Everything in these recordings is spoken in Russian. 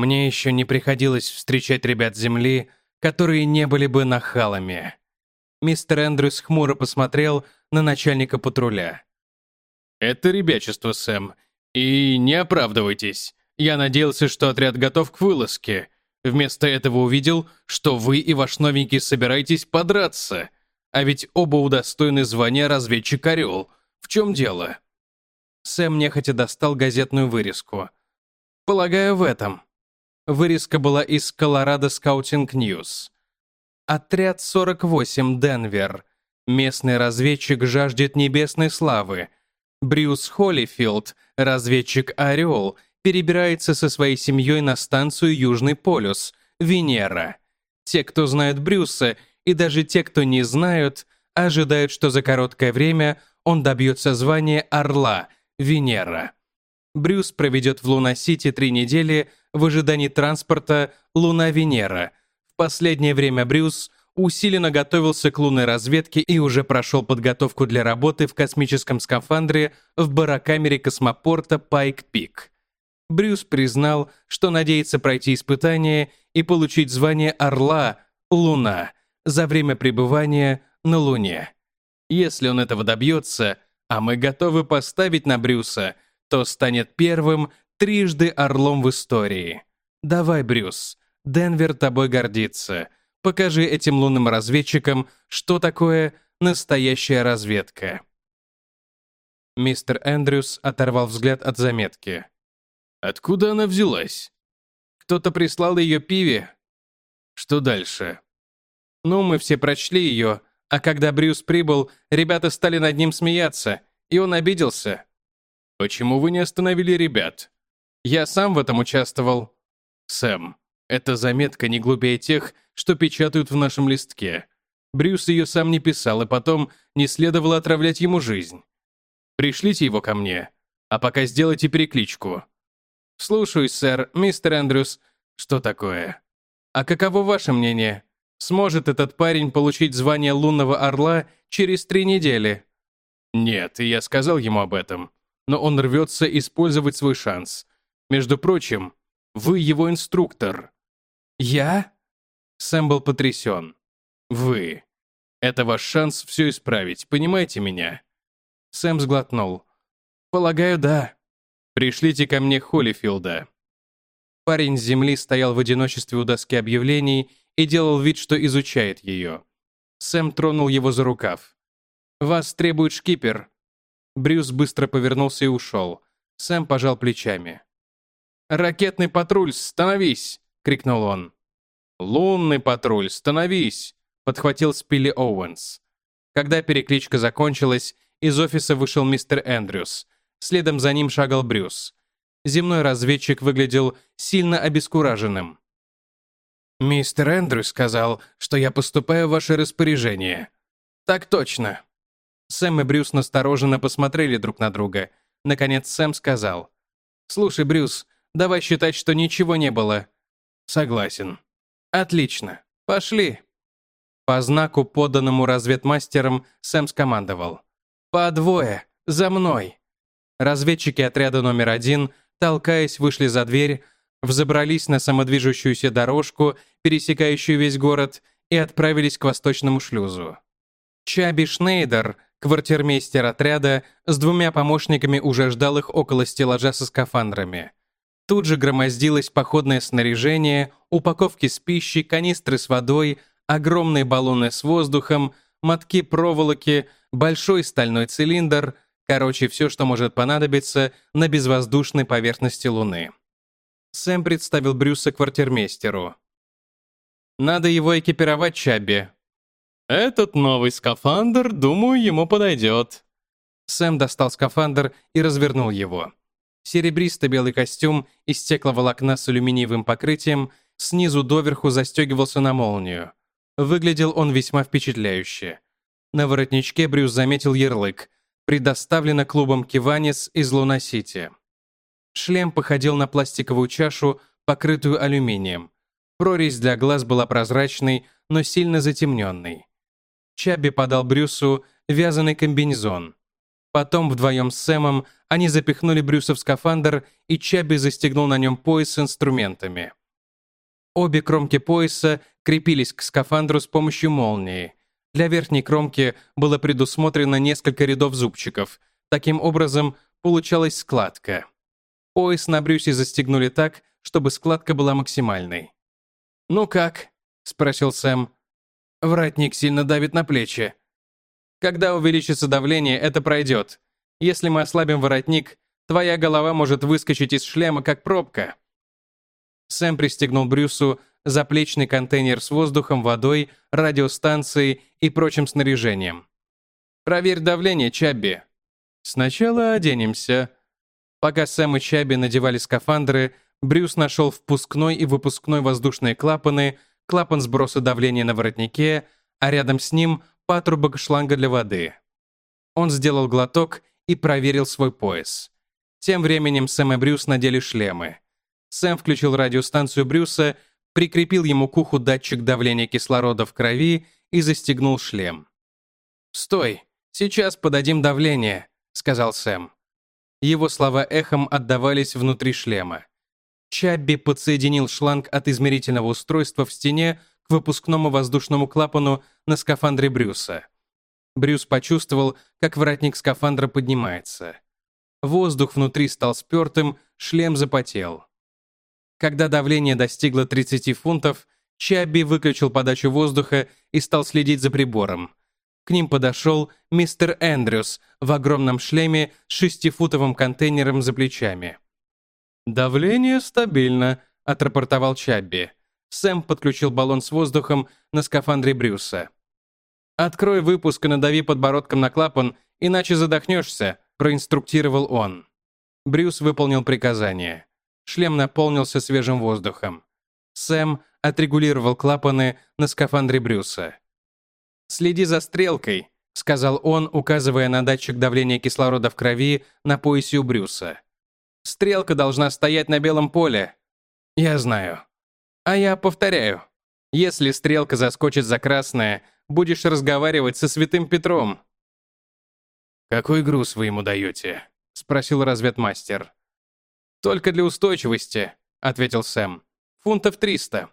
Мне еще не приходилось встречать ребят Земли, которые не были бы нахалами. Мистер Эндрюс хмуро посмотрел на начальника патруля. «Это ребячество, Сэм. И не оправдывайтесь. Я надеялся, что отряд готов к вылазке. Вместо этого увидел, что вы и ваш новенький собираетесь подраться. А ведь оба удостоены звания разведчик Орел. В чем дело?» Сэм нехотя достал газетную вырезку. «Полагаю, в этом». Вырезка была из Colorado Scouting News. Отряд 48, Денвер. Местный разведчик жаждет небесной славы. Брюс Холлифилд, разведчик Орел, перебирается со своей семьей на станцию Южный полюс, Венера. Те, кто знают Брюса, и даже те, кто не знают, ожидают, что за короткое время он добьется звания Орла, Венера. Брюс проведет в Луна-Сити три недели в ожидании транспорта Луна-Венера. В последнее время Брюс усиленно готовился к лунной разведке и уже прошел подготовку для работы в космическом скафандре в барокамере космопорта Пайк-Пик. Брюс признал, что надеется пройти испытание и получить звание Орла Луна за время пребывания на Луне. Если он этого добьется, а мы готовы поставить на Брюса, то станет первым трижды орлом в истории. Давай, Брюс, Денвер тобой гордится. Покажи этим лунным разведчикам, что такое настоящая разведка. Мистер Эндрюс оторвал взгляд от заметки. Откуда она взялась? Кто-то прислал ее пиве? Что дальше? Ну, мы все прочли ее, а когда Брюс прибыл, ребята стали над ним смеяться, и он обиделся. Почему вы не остановили ребят? Я сам в этом участвовал. Сэм, эта заметка не глупее тех, что печатают в нашем листке. Брюс ее сам не писал, и потом не следовало отравлять ему жизнь. Пришлите его ко мне, а пока сделайте перекличку. Слушаюсь, сэр, мистер Эндрюс. Что такое? А каково ваше мнение? Сможет этот парень получить звание лунного орла через три недели? Нет, я сказал ему об этом. Но он рвется использовать свой шанс. Между прочим, вы его инструктор. Я? Сэм был потрясен. Вы. Это ваш шанс все исправить, понимаете меня? Сэм сглотнул. Полагаю, да. Пришлите ко мне Холлифилда. Парень с земли стоял в одиночестве у доски объявлений и делал вид, что изучает ее. Сэм тронул его за рукав. «Вас требует шкипер». Брюс быстро повернулся и ушел. Сэм пожал плечами. «Ракетный патруль, становись!» — крикнул он. «Лунный патруль, становись!» — подхватил Спилли Оуэнс. Когда перекличка закончилась, из офиса вышел мистер Эндрюс. Следом за ним шагал Брюс. Земной разведчик выглядел сильно обескураженным. «Мистер Эндрюс сказал, что я поступаю в ваше распоряжение». «Так точно». Сэм и Брюс настороженно посмотрели друг на друга. Наконец Сэм сказал. «Слушай, Брюс, Давай считать, что ничего не было. Согласен. Отлично. Пошли. По знаку, поданному разведмастером, Сэм скомандовал. По двое. За мной. Разведчики отряда номер один, толкаясь, вышли за дверь, взобрались на самодвижущуюся дорожку, пересекающую весь город, и отправились к восточному шлюзу. Чаби Шнейдер, квартирмейстер отряда, с двумя помощниками уже ждал их около стеллажа со скафандрами. Тут же громоздилось походное снаряжение, упаковки с пищей, канистры с водой, огромные баллоны с воздухом, мотки проволоки, большой стальной цилиндр, короче, все, что может понадобиться на безвоздушной поверхности Луны. Сэм представил Брюса квартирмейстеру. «Надо его экипировать, Чабби». «Этот новый скафандр, думаю, ему подойдет». Сэм достал скафандр и развернул его. Серебристо-белый костюм из стекловолокна с алюминиевым покрытием снизу доверху застегивался на молнию. Выглядел он весьма впечатляюще. На воротничке Брюс заметил ярлык «Предоставлено клубом Киванис из Луна-Сити». Шлем походил на пластиковую чашу, покрытую алюминием. Прорезь для глаз была прозрачной, но сильно затемненной. Чаби подал Брюсу вязаный комбинезон. Потом вдвоем с Сэмом они запихнули Брюса в скафандр, и Чаби застегнул на нем пояс с инструментами. Обе кромки пояса крепились к скафандру с помощью молнии. Для верхней кромки было предусмотрено несколько рядов зубчиков. Таким образом, получалась складка. Пояс на Брюсе застегнули так, чтобы складка была максимальной. «Ну как?» — спросил Сэм. «Вратник сильно давит на плечи». «Когда увеличится давление, это пройдет. Если мы ослабим воротник, твоя голова может выскочить из шлема, как пробка». Сэм пристегнул Брюсу заплечный контейнер с воздухом, водой, радиостанцией и прочим снаряжением. «Проверь давление, Чабби». «Сначала оденемся». Пока Сэм и Чабби надевали скафандры, Брюс нашел впускной и выпускной воздушные клапаны, клапан сброса давления на воротнике, а рядом с ним патрубок шланга для воды. Он сделал глоток и проверил свой пояс. Тем временем Сэм и Брюс надели шлемы. Сэм включил радиостанцию Брюса, прикрепил ему к уху датчик давления кислорода в крови и застегнул шлем. «Стой, сейчас подадим давление», — сказал Сэм. Его слова эхом отдавались внутри шлема. Чабби подсоединил шланг от измерительного устройства в стене к выпускному воздушному клапану на скафандре Брюса. Брюс почувствовал, как воротник скафандра поднимается. Воздух внутри стал спертым, шлем запотел. Когда давление достигло 30 фунтов, Чабби выключил подачу воздуха и стал следить за прибором. К ним подошел мистер Эндрюс в огромном шлеме с шестифутовым контейнером за плечами. «Давление стабильно», — отрапортовал Чабби. Сэм подключил баллон с воздухом на скафандре Брюса. «Открой выпуск и надави подбородком на клапан, иначе задохнешься», — проинструктировал он. Брюс выполнил приказание. Шлем наполнился свежим воздухом. Сэм отрегулировал клапаны на скафандре Брюса. «Следи за стрелкой», — сказал он, указывая на датчик давления кислорода в крови на поясе у Брюса. «Стрелка должна стоять на белом поле». «Я знаю». «А я повторяю. Если стрелка заскочит за красное, будешь разговаривать со святым Петром». «Какой груз вы ему даете?» — спросил разведмастер. «Только для устойчивости», — ответил Сэм. «Фунтов 300».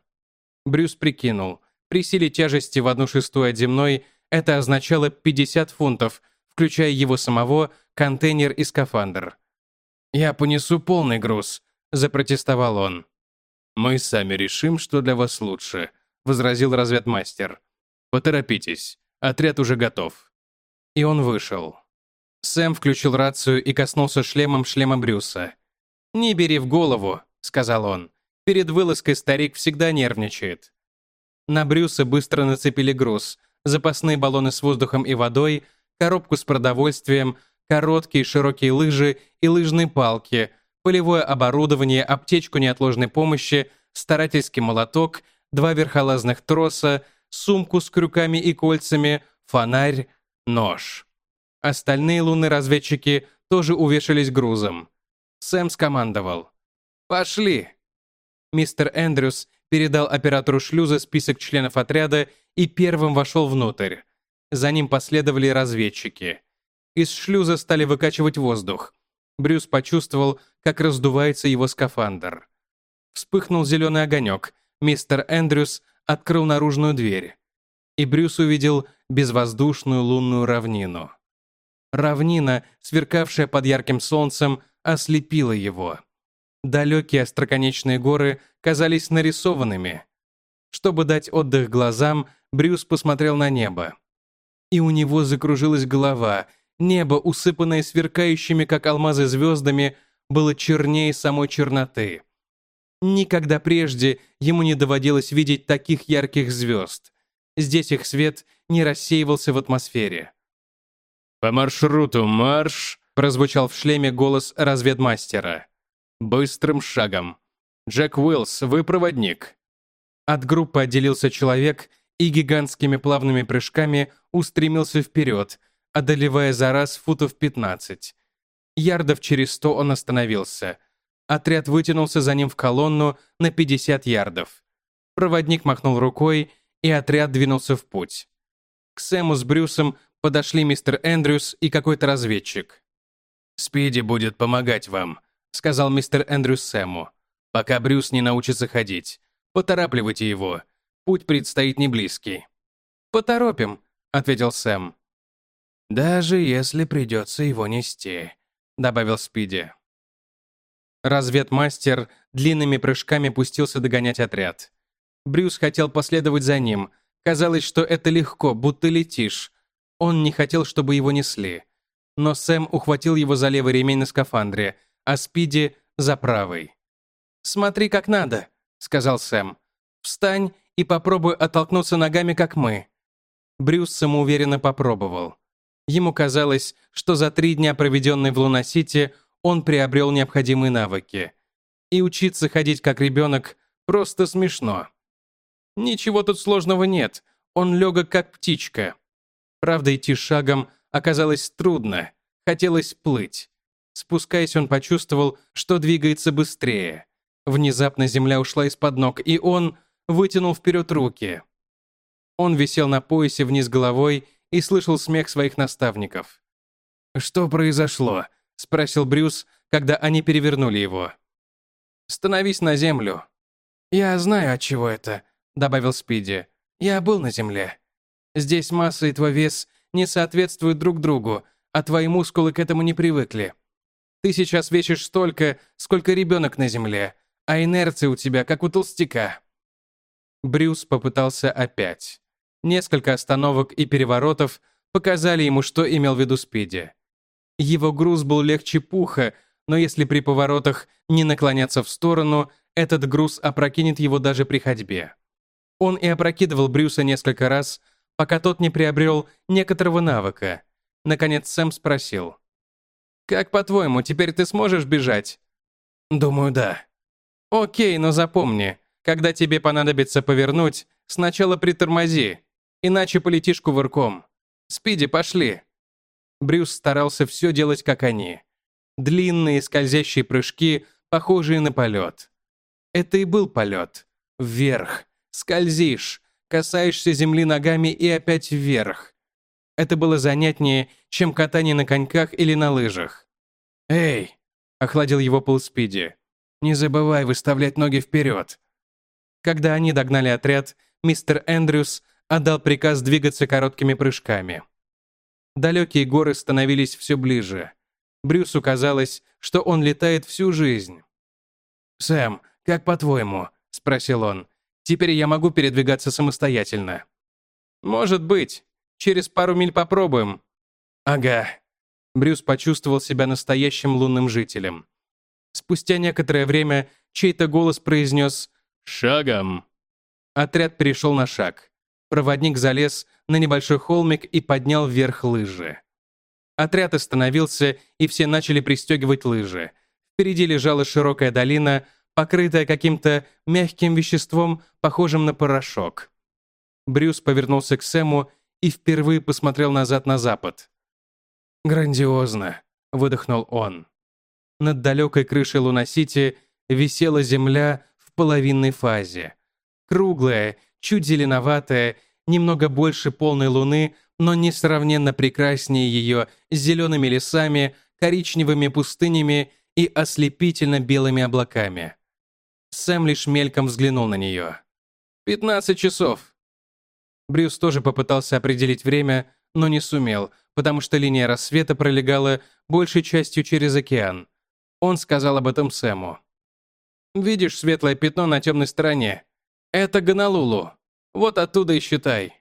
Брюс прикинул. При силе тяжести в одну шестую от земной это означало 50 фунтов, включая его самого, контейнер и скафандр. «Я понесу полный груз», — запротестовал он. «Мы сами решим, что для вас лучше», — возразил разведмастер. «Поторопитесь, отряд уже готов». И он вышел. Сэм включил рацию и коснулся шлемом шлема Брюса. «Не бери в голову», — сказал он. «Перед вылазкой старик всегда нервничает». На Брюса быстро нацепили груз, запасные баллоны с воздухом и водой, коробку с продовольствием, короткие широкие лыжи и лыжные палки, полевое оборудование, аптечку неотложной помощи, старательский молоток, два верхолазных троса, сумку с крюками и кольцами, фонарь, нож. Остальные лунные разведчики тоже увешались грузом. Сэм скомандовал. «Пошли!» Мистер Эндрюс передал оператору шлюза список членов отряда и первым вошел внутрь. За ним последовали разведчики. Из шлюза стали выкачивать воздух. Брюс почувствовал, как раздувается его скафандр. Вспыхнул зеленый огонек. Мистер Эндрюс открыл наружную дверь. И Брюс увидел безвоздушную лунную равнину. Равнина, сверкавшая под ярким солнцем, ослепила его. Далекие остроконечные горы казались нарисованными. Чтобы дать отдых глазам, Брюс посмотрел на небо. И у него закружилась голова. Небо, усыпанное сверкающими, как алмазы, звездами, было чернее самой черноты. Никогда прежде ему не доводилось видеть таких ярких звезд. Здесь их свет не рассеивался в атмосфере. «По маршруту марш!» прозвучал в шлеме голос разведмастера. «Быстрым шагом. Джек Уиллс, вы проводник». От группы отделился человек и гигантскими плавными прыжками устремился вперед, одолевая за раз футов 15. Ярдов через 100 он остановился. Отряд вытянулся за ним в колонну на 50 ярдов. Проводник махнул рукой, и отряд двинулся в путь. К Сэму с Брюсом подошли мистер Эндрюс и какой-то разведчик. «Спиди будет помогать вам», — сказал мистер Эндрюс Сэму, «пока Брюс не научится ходить. Поторапливайте его. Путь предстоит не близкий». «Поторопим», — ответил Сэм. «Даже если придется его нести», — добавил Спиди. Разведмастер длинными прыжками пустился догонять отряд. Брюс хотел последовать за ним. Казалось, что это легко, будто летишь. Он не хотел, чтобы его несли. Но Сэм ухватил его за левый ремень на скафандре, а Спиди — за правый. «Смотри, как надо», — сказал Сэм. «Встань и попробуй оттолкнуться ногами, как мы». Брюс самоуверенно попробовал. Ему казалось, что за три дня, проведенные в Луна-Сити, он приобрел необходимые навыки. И учиться ходить как ребенок просто смешно. Ничего тут сложного нет, он легок как птичка. Правда, идти шагом оказалось трудно, хотелось плыть. Спускаясь, он почувствовал, что двигается быстрее. Внезапно земля ушла из-под ног, и он вытянул вперед руки. Он висел на поясе вниз головой и слышал смех своих наставников. «Что произошло?» — спросил Брюс, когда они перевернули его. «Становись на землю». «Я знаю, от чего это», — добавил Спиди. «Я был на земле. Здесь масса и твой вес не соответствуют друг другу, а твои мускулы к этому не привыкли. Ты сейчас весишь столько, сколько ребенок на земле, а инерция у тебя, как у толстяка». Брюс попытался опять. Несколько остановок и переворотов показали ему, что имел в виду Спиди. Его груз был легче пуха, но если при поворотах не наклоняться в сторону, этот груз опрокинет его даже при ходьбе. Он и опрокидывал Брюса несколько раз, пока тот не приобрел некоторого навыка. Наконец Сэм спросил. «Как по-твоему, теперь ты сможешь бежать?» «Думаю, да». «Окей, но запомни, когда тебе понадобится повернуть, сначала притормози, иначе полетишь кувырком. Спиди, пошли». Брюс старался все делать, как они. Длинные скользящие прыжки, похожие на полет. Это и был полет. Вверх. Скользишь касаешься земли ногами и опять вверх. Это было занятнее, чем катание на коньках или на лыжах. «Эй!» — охладил его полспиди. «Не забывай выставлять ноги вперед!» Когда они догнали отряд, мистер Эндрюс отдал приказ двигаться короткими прыжками. Далекие горы становились все ближе. Брюсу казалось, что он летает всю жизнь. «Сэм, как по-твоему?» — спросил он. Теперь я могу передвигаться самостоятельно. Может быть. Через пару миль попробуем. Ага. Брюс почувствовал себя настоящим лунным жителем. Спустя некоторое время чей-то голос произнес «Шагом». Отряд перешел на шаг. Проводник залез на небольшой холмик и поднял вверх лыжи. Отряд остановился, и все начали пристегивать лыжи. Впереди лежала широкая долина, покрытая каким-то мягким веществом, похожим на порошок. Брюс повернулся к Сэму и впервые посмотрел назад на запад. «Грандиозно», — выдохнул он. Над далекой крышей Луна-Сити висела земля в половинной фазе. Круглая, чуть зеленоватая, немного больше полной луны, но несравненно прекраснее ее с зелеными лесами, коричневыми пустынями и ослепительно белыми облаками. Сэм лишь мельком взглянул на нее. «Пятнадцать часов». Брюс тоже попытался определить время, но не сумел, потому что линия рассвета пролегала большей частью через океан. Он сказал об этом Сэму. «Видишь светлое пятно на темной стороне? Это Гонолулу. Вот оттуда и считай».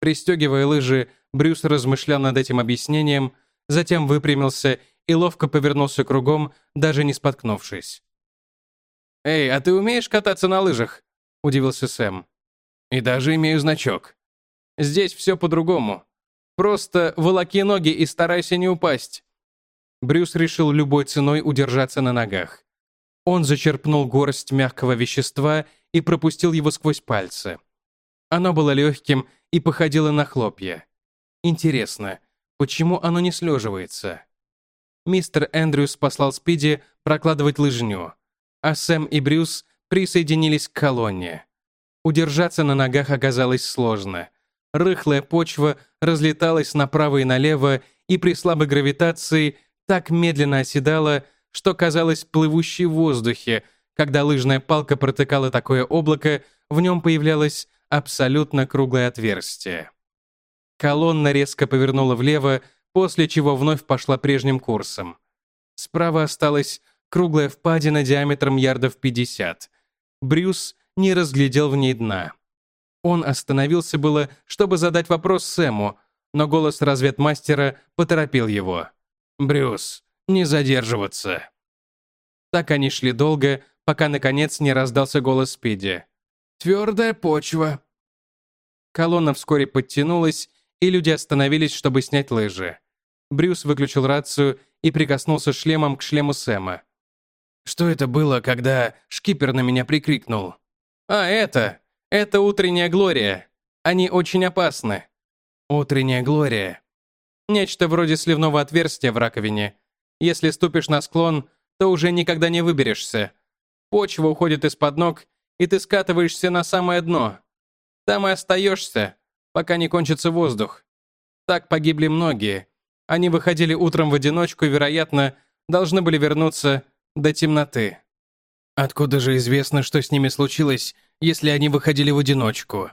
Пристегивая лыжи, Брюс размышлял над этим объяснением, затем выпрямился и ловко повернулся кругом, даже не споткнувшись. «Эй, а ты умеешь кататься на лыжах?» — удивился Сэм. «И даже имею значок. Здесь все по-другому. Просто волоки ноги и старайся не упасть». Брюс решил любой ценой удержаться на ногах. Он зачерпнул горсть мягкого вещества и пропустил его сквозь пальцы. Оно было легким и походило на хлопья. Интересно, почему оно не слеживается? Мистер Эндрюс послал Спиди прокладывать лыжню а Сэм и Брюс присоединились к колонне. Удержаться на ногах оказалось сложно. Рыхлая почва разлеталась направо и налево и при слабой гравитации так медленно оседала, что казалось плывущей в воздухе, когда лыжная палка протыкала такое облако, в нем появлялось абсолютно круглое отверстие. Колонна резко повернула влево, после чего вновь пошла прежним курсом. Справа осталась круглая впадина диаметром ярдов 50. Брюс не разглядел в ней дна. Он остановился было, чтобы задать вопрос Сэму, но голос разведмастера поторопил его. «Брюс, не задерживаться». Так они шли долго, пока наконец не раздался голос Спиди. «Твердая почва». Колонна вскоре подтянулась, и люди остановились, чтобы снять лыжи. Брюс выключил рацию и прикоснулся шлемом к шлему Сэма. «Что это было, когда шкипер на меня прикрикнул?» «А, это! Это утренняя Глория. Они очень опасны». «Утренняя Глория». Нечто вроде сливного отверстия в раковине. Если ступишь на склон, то уже никогда не выберешься. Почва уходит из-под ног, и ты скатываешься на самое дно. Там и остаешься, пока не кончится воздух. Так погибли многие. Они выходили утром в одиночку и, вероятно, должны были вернуться до темноты. Откуда же известно, что с ними случилось, если они выходили в одиночку?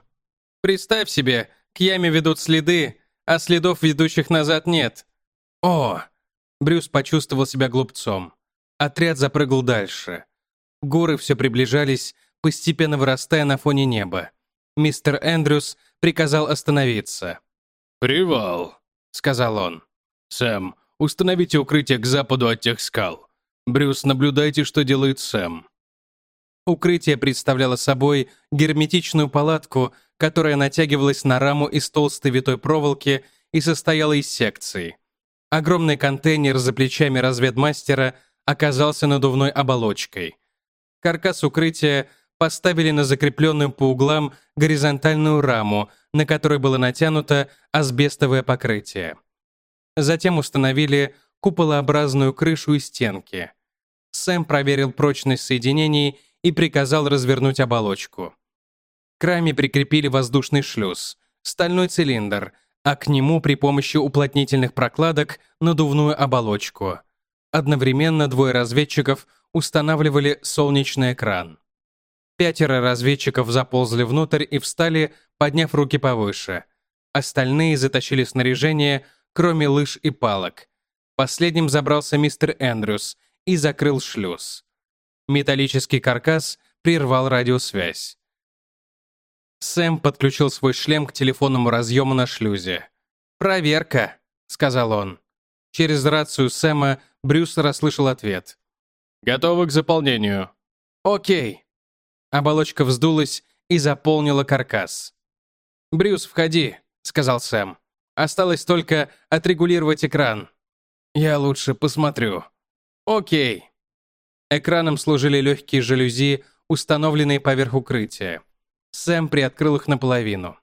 Представь себе, к яме ведут следы, а следов, ведущих назад, нет. О! Брюс почувствовал себя глупцом. Отряд запрыгал дальше. Горы все приближались, постепенно вырастая на фоне неба. Мистер Эндрюс приказал остановиться. «Привал», — сказал он. «Сэм, установите укрытие к западу от тех скал. Брюс, наблюдайте, что делает Сэм». Укрытие представляло собой герметичную палатку, которая натягивалась на раму из толстой витой проволоки и состояла из секций. Огромный контейнер за плечами разведмастера оказался надувной оболочкой. Каркас укрытия поставили на закрепленную по углам горизонтальную раму, на которой было натянуто асбестовое покрытие. Затем установили куполообразную крышу и стенки. Сэм проверил прочность соединений и приказал развернуть оболочку. К раме прикрепили воздушный шлюз, стальной цилиндр, а к нему при помощи уплотнительных прокладок надувную оболочку. Одновременно двое разведчиков устанавливали солнечный экран. Пятеро разведчиков заползли внутрь и встали, подняв руки повыше. Остальные затащили снаряжение, кроме лыж и палок. Последним забрался мистер Эндрюс и закрыл шлюз. Металлический каркас прервал радиосвязь. Сэм подключил свой шлем к телефонному разъему на шлюзе. «Проверка», — сказал он. Через рацию Сэма Брюс расслышал ответ. «Готовы к заполнению». «Окей». Оболочка вздулась и заполнила каркас. «Брюс, входи», — сказал Сэм. «Осталось только отрегулировать экран». «Я лучше посмотрю». «Окей». Экраном служили легкие жалюзи, установленные поверх укрытия. Сэм приоткрыл их наполовину.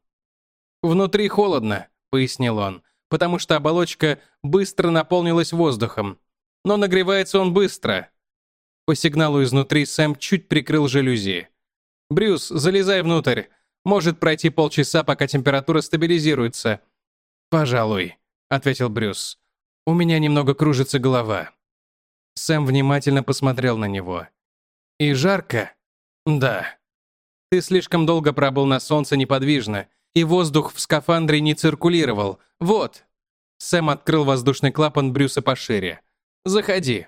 «Внутри холодно», — пояснил он, «потому что оболочка быстро наполнилась воздухом. Но нагревается он быстро». По сигналу изнутри Сэм чуть прикрыл жалюзи. «Брюс, залезай внутрь. Может пройти полчаса, пока температура стабилизируется». «Пожалуй», — ответил Брюс. «У меня немного кружится голова». Сэм внимательно посмотрел на него. «И жарко?» «Да». «Ты слишком долго пробыл на солнце неподвижно, и воздух в скафандре не циркулировал. Вот». Сэм открыл воздушный клапан Брюса пошире. «Заходи».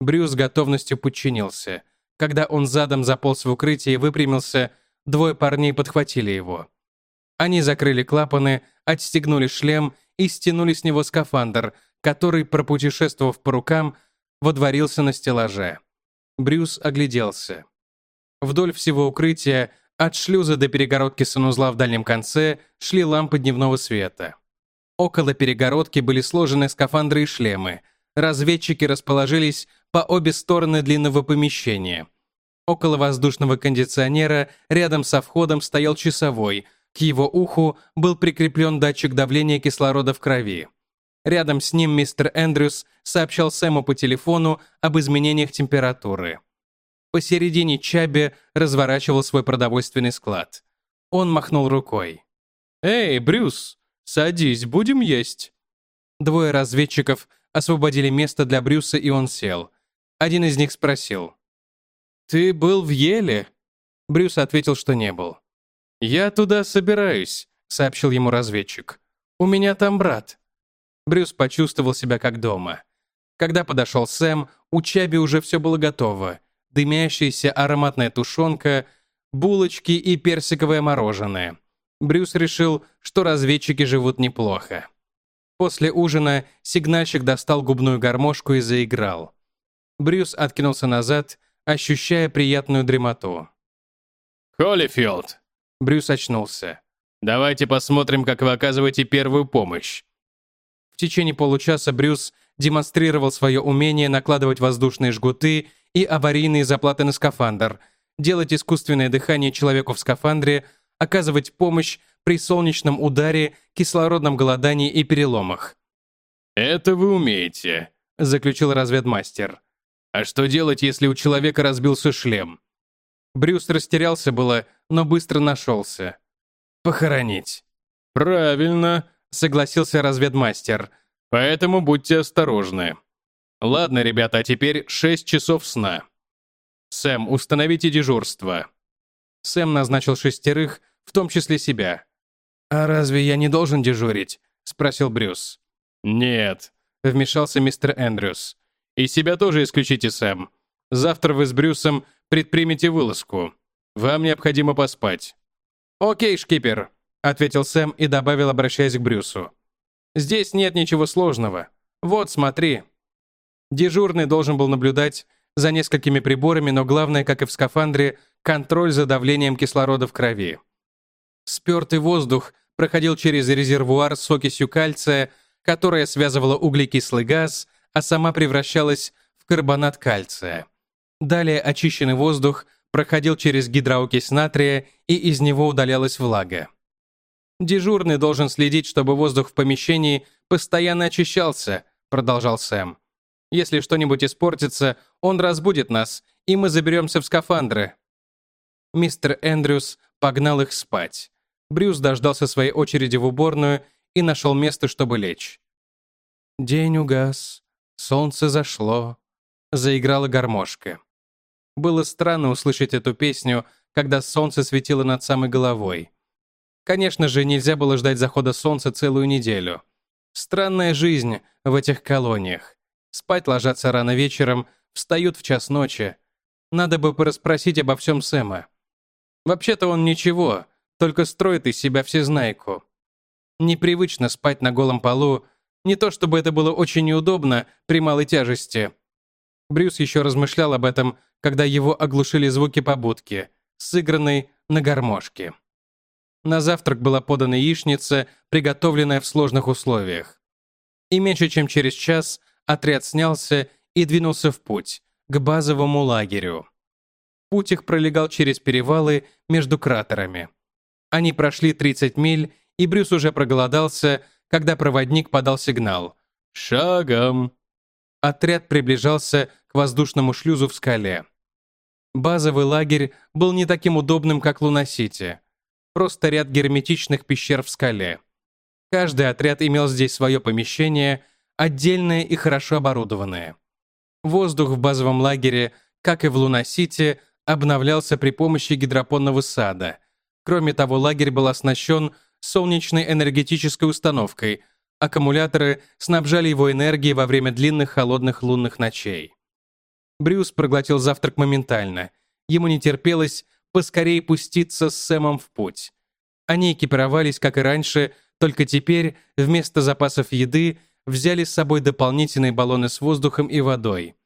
Брюс готовностью подчинился. Когда он задом заполз в укрытие и выпрямился, двое парней подхватили его. Они закрыли клапаны, отстегнули шлем и стянули с него скафандр, который, пропутешествовав по рукам, водворился на стеллаже. Брюс огляделся. Вдоль всего укрытия, от шлюза до перегородки санузла в дальнем конце, шли лампы дневного света. Около перегородки были сложены скафандры и шлемы. Разведчики расположились по обе стороны длинного помещения. Около воздушного кондиционера рядом со входом стоял часовой. К его уху был прикреплен датчик давления кислорода в крови. Рядом с ним мистер Эндрюс сообщал Сэму по телефону об изменениях температуры. Посередине Чаби разворачивал свой продовольственный склад. Он махнул рукой. «Эй, Брюс, садись, будем есть». Двое разведчиков освободили место для Брюса, и он сел. Один из них спросил. «Ты был в Еле?» Брюс ответил, что не был. «Я туда собираюсь», — сообщил ему разведчик. «У меня там брат». Брюс почувствовал себя как дома. Когда подошел Сэм, у Чаби уже все было готово. Дымящаяся ароматная тушенка, булочки и персиковое мороженое. Брюс решил, что разведчики живут неплохо. После ужина сигнальщик достал губную гармошку и заиграл. Брюс откинулся назад, ощущая приятную дремоту. «Холлифилд!» Брюс очнулся. «Давайте посмотрим, как вы оказываете первую помощь». В течение получаса Брюс демонстрировал свое умение накладывать воздушные жгуты и аварийные заплаты на скафандр, делать искусственное дыхание человеку в скафандре, оказывать помощь при солнечном ударе, кислородном голодании и переломах. «Это вы умеете», — заключил разведмастер. «А что делать, если у человека разбился шлем?» Брюс растерялся было, но быстро нашелся. «Похоронить». «Правильно», — согласился разведмастер. «Поэтому будьте осторожны. Ладно, ребята, а теперь 6 часов сна. Сэм, установите дежурство». Сэм назначил шестерых, в том числе себя. «А разве я не должен дежурить?» — спросил Брюс. «Нет», — вмешался мистер Эндрюс. «И себя тоже исключите, Сэм. Завтра вы с Брюсом предпримете вылазку. Вам необходимо поспать». «Окей, шкипер», — ответил Сэм и добавил, обращаясь к Брюсу. «Здесь нет ничего сложного. Вот, смотри». Дежурный должен был наблюдать за несколькими приборами, но главное, как и в скафандре, контроль за давлением кислорода в крови. Спертый воздух проходил через резервуар с окисью кальция, которая связывала углекислый газ, а сама превращалась в карбонат кальция. Далее очищенный воздух проходил через гидроокись натрия, и из него удалялась влага. «Дежурный должен следить, чтобы воздух в помещении постоянно очищался», продолжал Сэм. «Если что-нибудь испортится, он разбудит нас, и мы заберемся в скафандры». Мистер Эндрюс погнал их спать. Брюс дождался своей очереди в уборную и нашел место, чтобы лечь. День угас, солнце зашло, заиграла гармошка. Было странно услышать эту песню, когда солнце светило над самой головой. Конечно же, нельзя было ждать захода солнца целую неделю. Странная жизнь в этих колониях. Спать ложатся рано вечером, встают в час ночи. Надо бы порасспросить обо всем Сэма. Вообще-то он ничего, только строит из себя всезнайку. Непривычно спать на голом полу, не то чтобы это было очень неудобно при малой тяжести. Брюс еще размышлял об этом, когда его оглушили звуки побудки, сыгранной на гармошке. На завтрак была подана яичница, приготовленная в сложных условиях. И меньше чем через час отряд снялся и двинулся в путь, к базовому лагерю. Путь их пролегал через перевалы между кратерами. Они прошли 30 миль, и Брюс уже проголодался, когда проводник подал сигнал. «Шагом!» Отряд приближался к воздушному шлюзу в скале. Базовый лагерь был не таким удобным, как Луна-Сити. Просто ряд герметичных пещер в скале. Каждый отряд имел здесь свое помещение, отдельное и хорошо оборудованное. Воздух в базовом лагере, как и в Луна-Сити, обновлялся при помощи гидропонного сада. Кроме того, лагерь был оснащен солнечной энергетической установкой. Аккумуляторы снабжали его энергией во время длинных холодных лунных ночей. Брюс проглотил завтрак моментально. Ему не терпелось поскорее пуститься с Сэмом в путь. Они экипировались, как и раньше, только теперь вместо запасов еды взяли с собой дополнительные баллоны с воздухом и водой.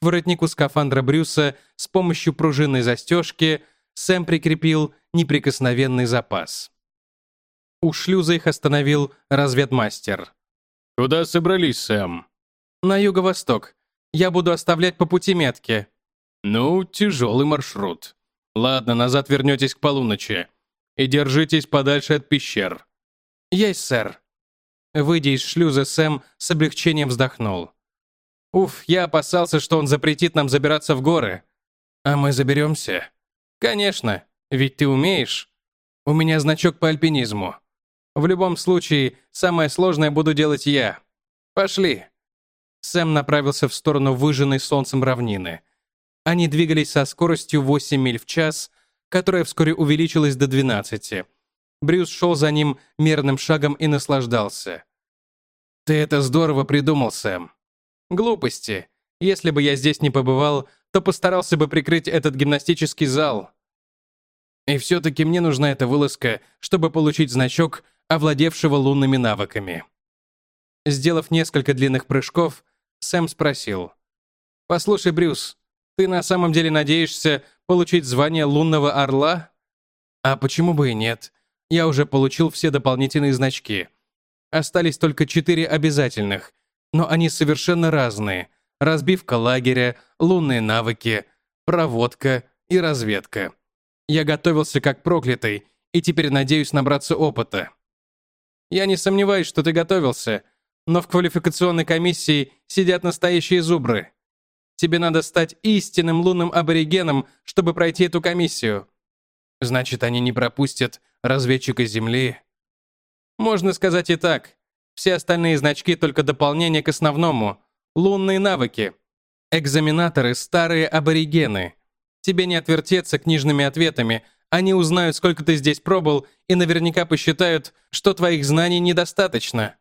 К воротнику скафандра Брюса с помощью пружинной застежки Сэм прикрепил неприкосновенный запас. У шлюза их остановил разведмастер. «Куда собрались, Сэм?» «На юго-восток. Я буду оставлять по пути метки». «Ну, тяжелый маршрут. Ладно, назад вернетесь к полуночи. И держитесь подальше от пещер». «Есть, сэр». Выйдя из шлюза, Сэм с облегчением вздохнул. Уф, я опасался, что он запретит нам забираться в горы. А мы заберемся? Конечно, ведь ты умеешь. У меня значок по альпинизму. В любом случае, самое сложное буду делать я. Пошли. Сэм направился в сторону выжженной солнцем равнины. Они двигались со скоростью 8 миль в час, которая вскоре увеличилась до 12. Брюс шел за ним мерным шагом и наслаждался. «Ты это здорово придумал, Сэм». «Глупости. Если бы я здесь не побывал, то постарался бы прикрыть этот гимнастический зал. И все-таки мне нужна эта вылазка, чтобы получить значок овладевшего лунными навыками». Сделав несколько длинных прыжков, Сэм спросил. «Послушай, Брюс, ты на самом деле надеешься получить звание лунного орла?» «А почему бы и нет? Я уже получил все дополнительные значки. Остались только четыре обязательных, но они совершенно разные. Разбивка лагеря, лунные навыки, проводка и разведка. Я готовился как проклятый, и теперь надеюсь набраться опыта. Я не сомневаюсь, что ты готовился, но в квалификационной комиссии сидят настоящие зубры. Тебе надо стать истинным лунным аборигеном, чтобы пройти эту комиссию. Значит, они не пропустят разведчика Земли. Можно сказать и так. Все остальные значки только дополнение к основному. Лунные навыки. Экзаменаторы — старые аборигены. Тебе не отвертеться книжными ответами. Они узнают, сколько ты здесь пробыл, и наверняка посчитают, что твоих знаний недостаточно.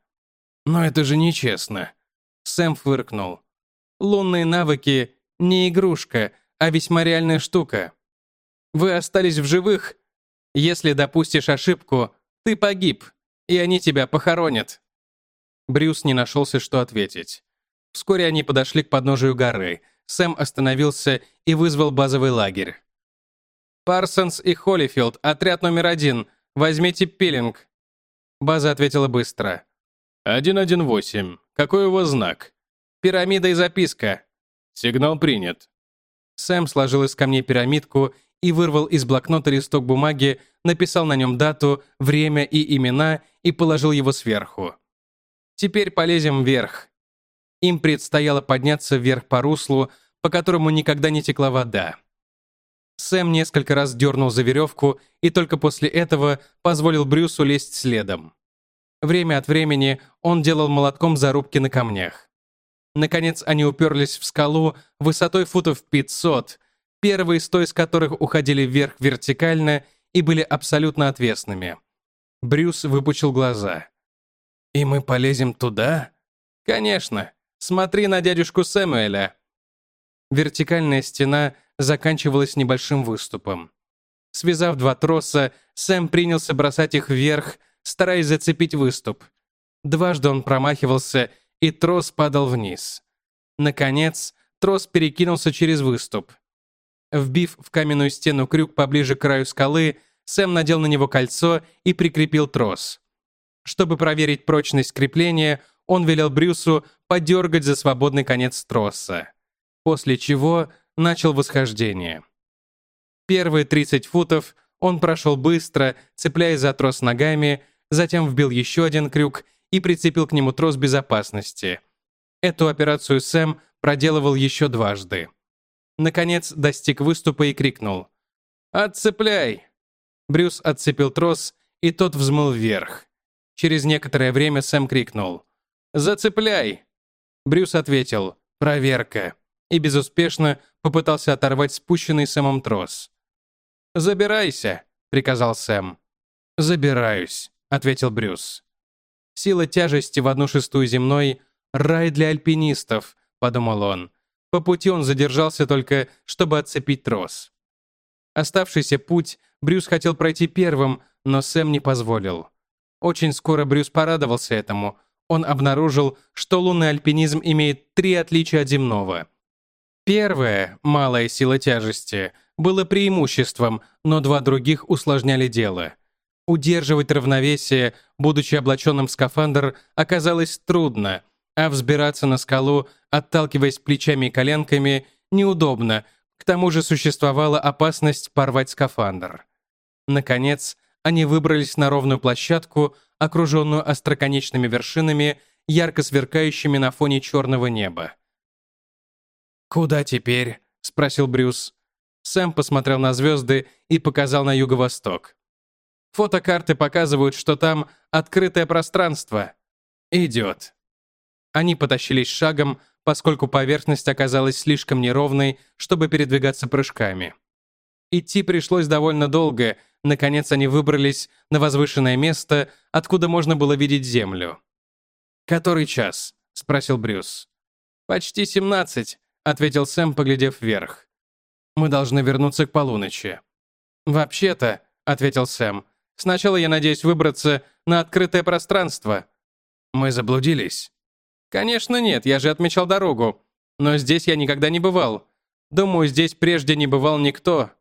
Но это же нечестно. Сэм фыркнул. Лунные навыки — не игрушка, а весьма реальная штука. Вы остались в живых. Если допустишь ошибку, ты погиб, и они тебя похоронят. Брюс не нашелся, что ответить. Вскоре они подошли к подножию горы. Сэм остановился и вызвал базовый лагерь. «Парсонс и Холлифилд, отряд номер один. Возьмите пилинг». База ответила быстро. «118. Какой его знак?» «Пирамида и записка». «Сигнал принят». Сэм сложил из камней пирамидку и вырвал из блокнота листок бумаги, написал на нем дату, время и имена и положил его сверху. «Теперь полезем вверх». Им предстояло подняться вверх по руслу, по которому никогда не текла вода. Сэм несколько раз дернул за веревку и только после этого позволил Брюсу лезть следом. Время от времени он делал молотком зарубки на камнях. Наконец они уперлись в скалу высотой футов 500, первые сто из которых уходили вверх вертикально и были абсолютно отвесными. Брюс выпучил глаза. «И мы полезем туда?» «Конечно. Смотри на дядюшку Сэмуэля». Вертикальная стена заканчивалась небольшим выступом. Связав два троса, Сэм принялся бросать их вверх, стараясь зацепить выступ. Дважды он промахивался, и трос падал вниз. Наконец, трос перекинулся через выступ. Вбив в каменную стену крюк поближе к краю скалы, Сэм надел на него кольцо и прикрепил трос. Чтобы проверить прочность крепления, он велел Брюсу подергать за свободный конец троса. После чего начал восхождение. Первые 30 футов он прошел быстро, цепляясь за трос ногами, затем вбил еще один крюк и прицепил к нему трос безопасности. Эту операцию Сэм проделывал еще дважды. Наконец достиг выступа и крикнул. «Отцепляй!» Брюс отцепил трос, и тот взмыл вверх. Через некоторое время Сэм крикнул. «Зацепляй!» Брюс ответил «Проверка» и безуспешно попытался оторвать спущенный Сэмом трос. «Забирайся», — приказал Сэм. «Забираюсь», — ответил Брюс. «Сила тяжести в одну шестую земной — рай для альпинистов», — подумал он. По пути он задержался только, чтобы отцепить трос. Оставшийся путь Брюс хотел пройти первым, но Сэм не позволил. Очень скоро Брюс порадовался этому. Он обнаружил, что лунный альпинизм имеет три отличия от земного. Первое, малая сила тяжести, было преимуществом, но два других усложняли дело. Удерживать равновесие, будучи облаченным в скафандр, оказалось трудно, а взбираться на скалу, отталкиваясь плечами и коленками, неудобно, к тому же существовала опасность порвать скафандр. Наконец, они выбрались на ровную площадку, окруженную остроконечными вершинами, ярко сверкающими на фоне черного неба. «Куда теперь?» — спросил Брюс. Сэм посмотрел на звезды и показал на юго-восток. Фотокарты показывают, что там открытое пространство. Идет. Они потащились шагом, поскольку поверхность оказалась слишком неровной, чтобы передвигаться прыжками. Идти пришлось довольно долго, наконец они выбрались на возвышенное место, откуда можно было видеть землю. «Который час?» — спросил Брюс. «Почти семнадцать», — ответил Сэм, поглядев вверх. «Мы должны вернуться к полуночи». «Вообще-то», — ответил Сэм, — «сначала я надеюсь выбраться на открытое пространство». «Мы заблудились». «Конечно нет, я же отмечал дорогу. Но здесь я никогда не бывал. Думаю, здесь прежде не бывал никто.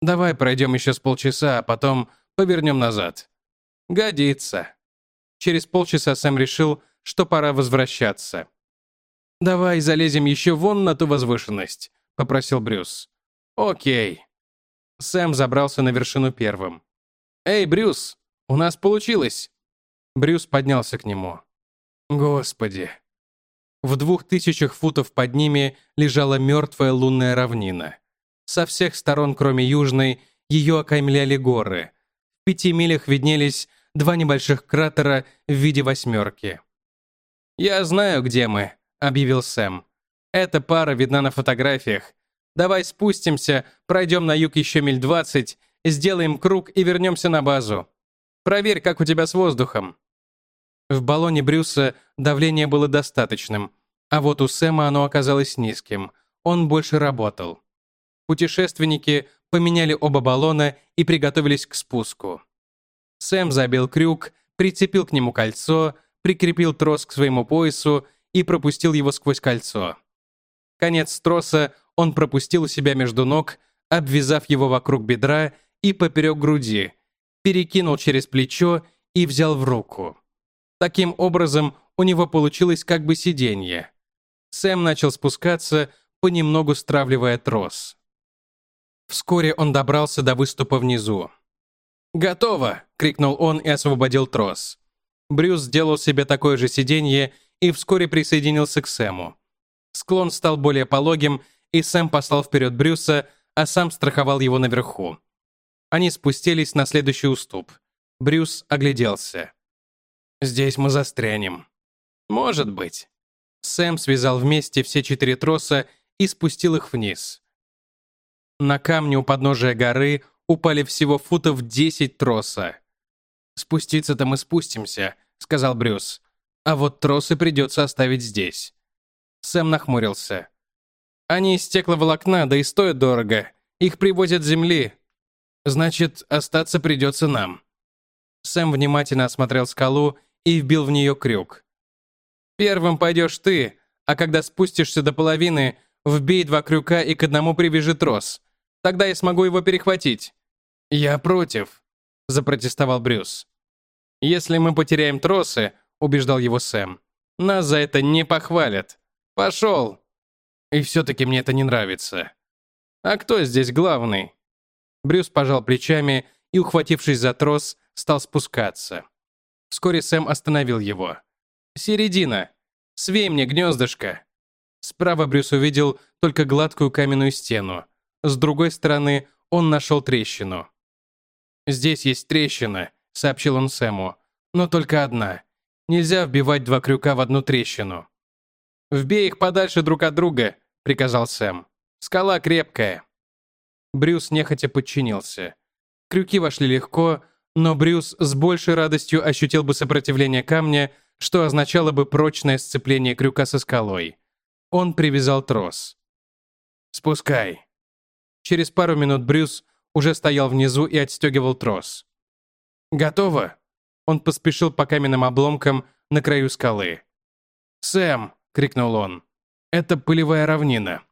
Давай пройдем еще с полчаса, а потом повернем назад». «Годится». Через полчаса Сэм решил, что пора возвращаться. «Давай залезем еще вон на ту возвышенность», — попросил Брюс. «Окей». Сэм забрался на вершину первым. «Эй, Брюс, у нас получилось!» Брюс поднялся к нему. Господи. В двух тысячах футов под ними лежала мертвая лунная равнина. Со всех сторон, кроме южной, ее окаймляли горы. В пяти милях виднелись два небольших кратера в виде восьмерки. «Я знаю, где мы», — объявил Сэм. «Эта пара видна на фотографиях. Давай спустимся, пройдем на юг еще миль двадцать, сделаем круг и вернемся на базу. Проверь, как у тебя с воздухом». В баллоне Брюса давление было достаточным, а вот у Сэма оно оказалось низким. Он больше работал. Путешественники поменяли оба баллона и приготовились к спуску. Сэм забил крюк, прицепил к нему кольцо, прикрепил трос к своему поясу и пропустил его сквозь кольцо. Конец троса он пропустил у себя между ног, обвязав его вокруг бедра и поперек груди, перекинул через плечо и взял в руку. Таким образом, у него получилось как бы сиденье. Сэм начал спускаться, понемногу стравливая трос. Вскоре он добрался до выступа внизу. «Готово!» — крикнул он и освободил трос. Брюс сделал себе такое же сиденье и вскоре присоединился к Сэму. Склон стал более пологим, и Сэм послал вперед Брюса, а сам страховал его наверху. Они спустились на следующий уступ. Брюс огляделся. Здесь мы застрянем. Может быть. Сэм связал вместе все четыре троса и спустил их вниз. На камне у подножия горы упали всего футов 10 троса. «Спуститься-то мы спустимся», — сказал Брюс. «А вот тросы придется оставить здесь». Сэм нахмурился. «Они из стекловолокна, да и стоят дорого. Их привозят с земли. Значит, остаться придется нам». Сэм внимательно осмотрел скалу и вбил в нее крюк. «Первым пойдешь ты, а когда спустишься до половины, вбей два крюка и к одному привяжи трос. Тогда я смогу его перехватить». «Я против», — запротестовал Брюс. «Если мы потеряем тросы», — убеждал его Сэм, — «нас за это не похвалят. Пошел!» «И все-таки мне это не нравится». «А кто здесь главный?» Брюс пожал плечами и, ухватившись за трос, стал спускаться. Вскоре Сэм остановил его. «Середина! Свей мне гнездышко!» Справа Брюс увидел только гладкую каменную стену. С другой стороны он нашел трещину. «Здесь есть трещина», — сообщил он Сэму. «Но только одна. Нельзя вбивать два крюка в одну трещину». «Вбей их подальше друг от друга», — приказал Сэм. «Скала крепкая». Брюс нехотя подчинился. Крюки вошли легко, но Брюс с большей радостью ощутил бы сопротивление камня, что означало бы прочное сцепление крюка со скалой. Он привязал трос. «Спускай». Через пару минут Брюс уже стоял внизу и отстегивал трос. «Готово?» Он поспешил по каменным обломкам на краю скалы. «Сэм!» — крикнул он. «Это пылевая равнина».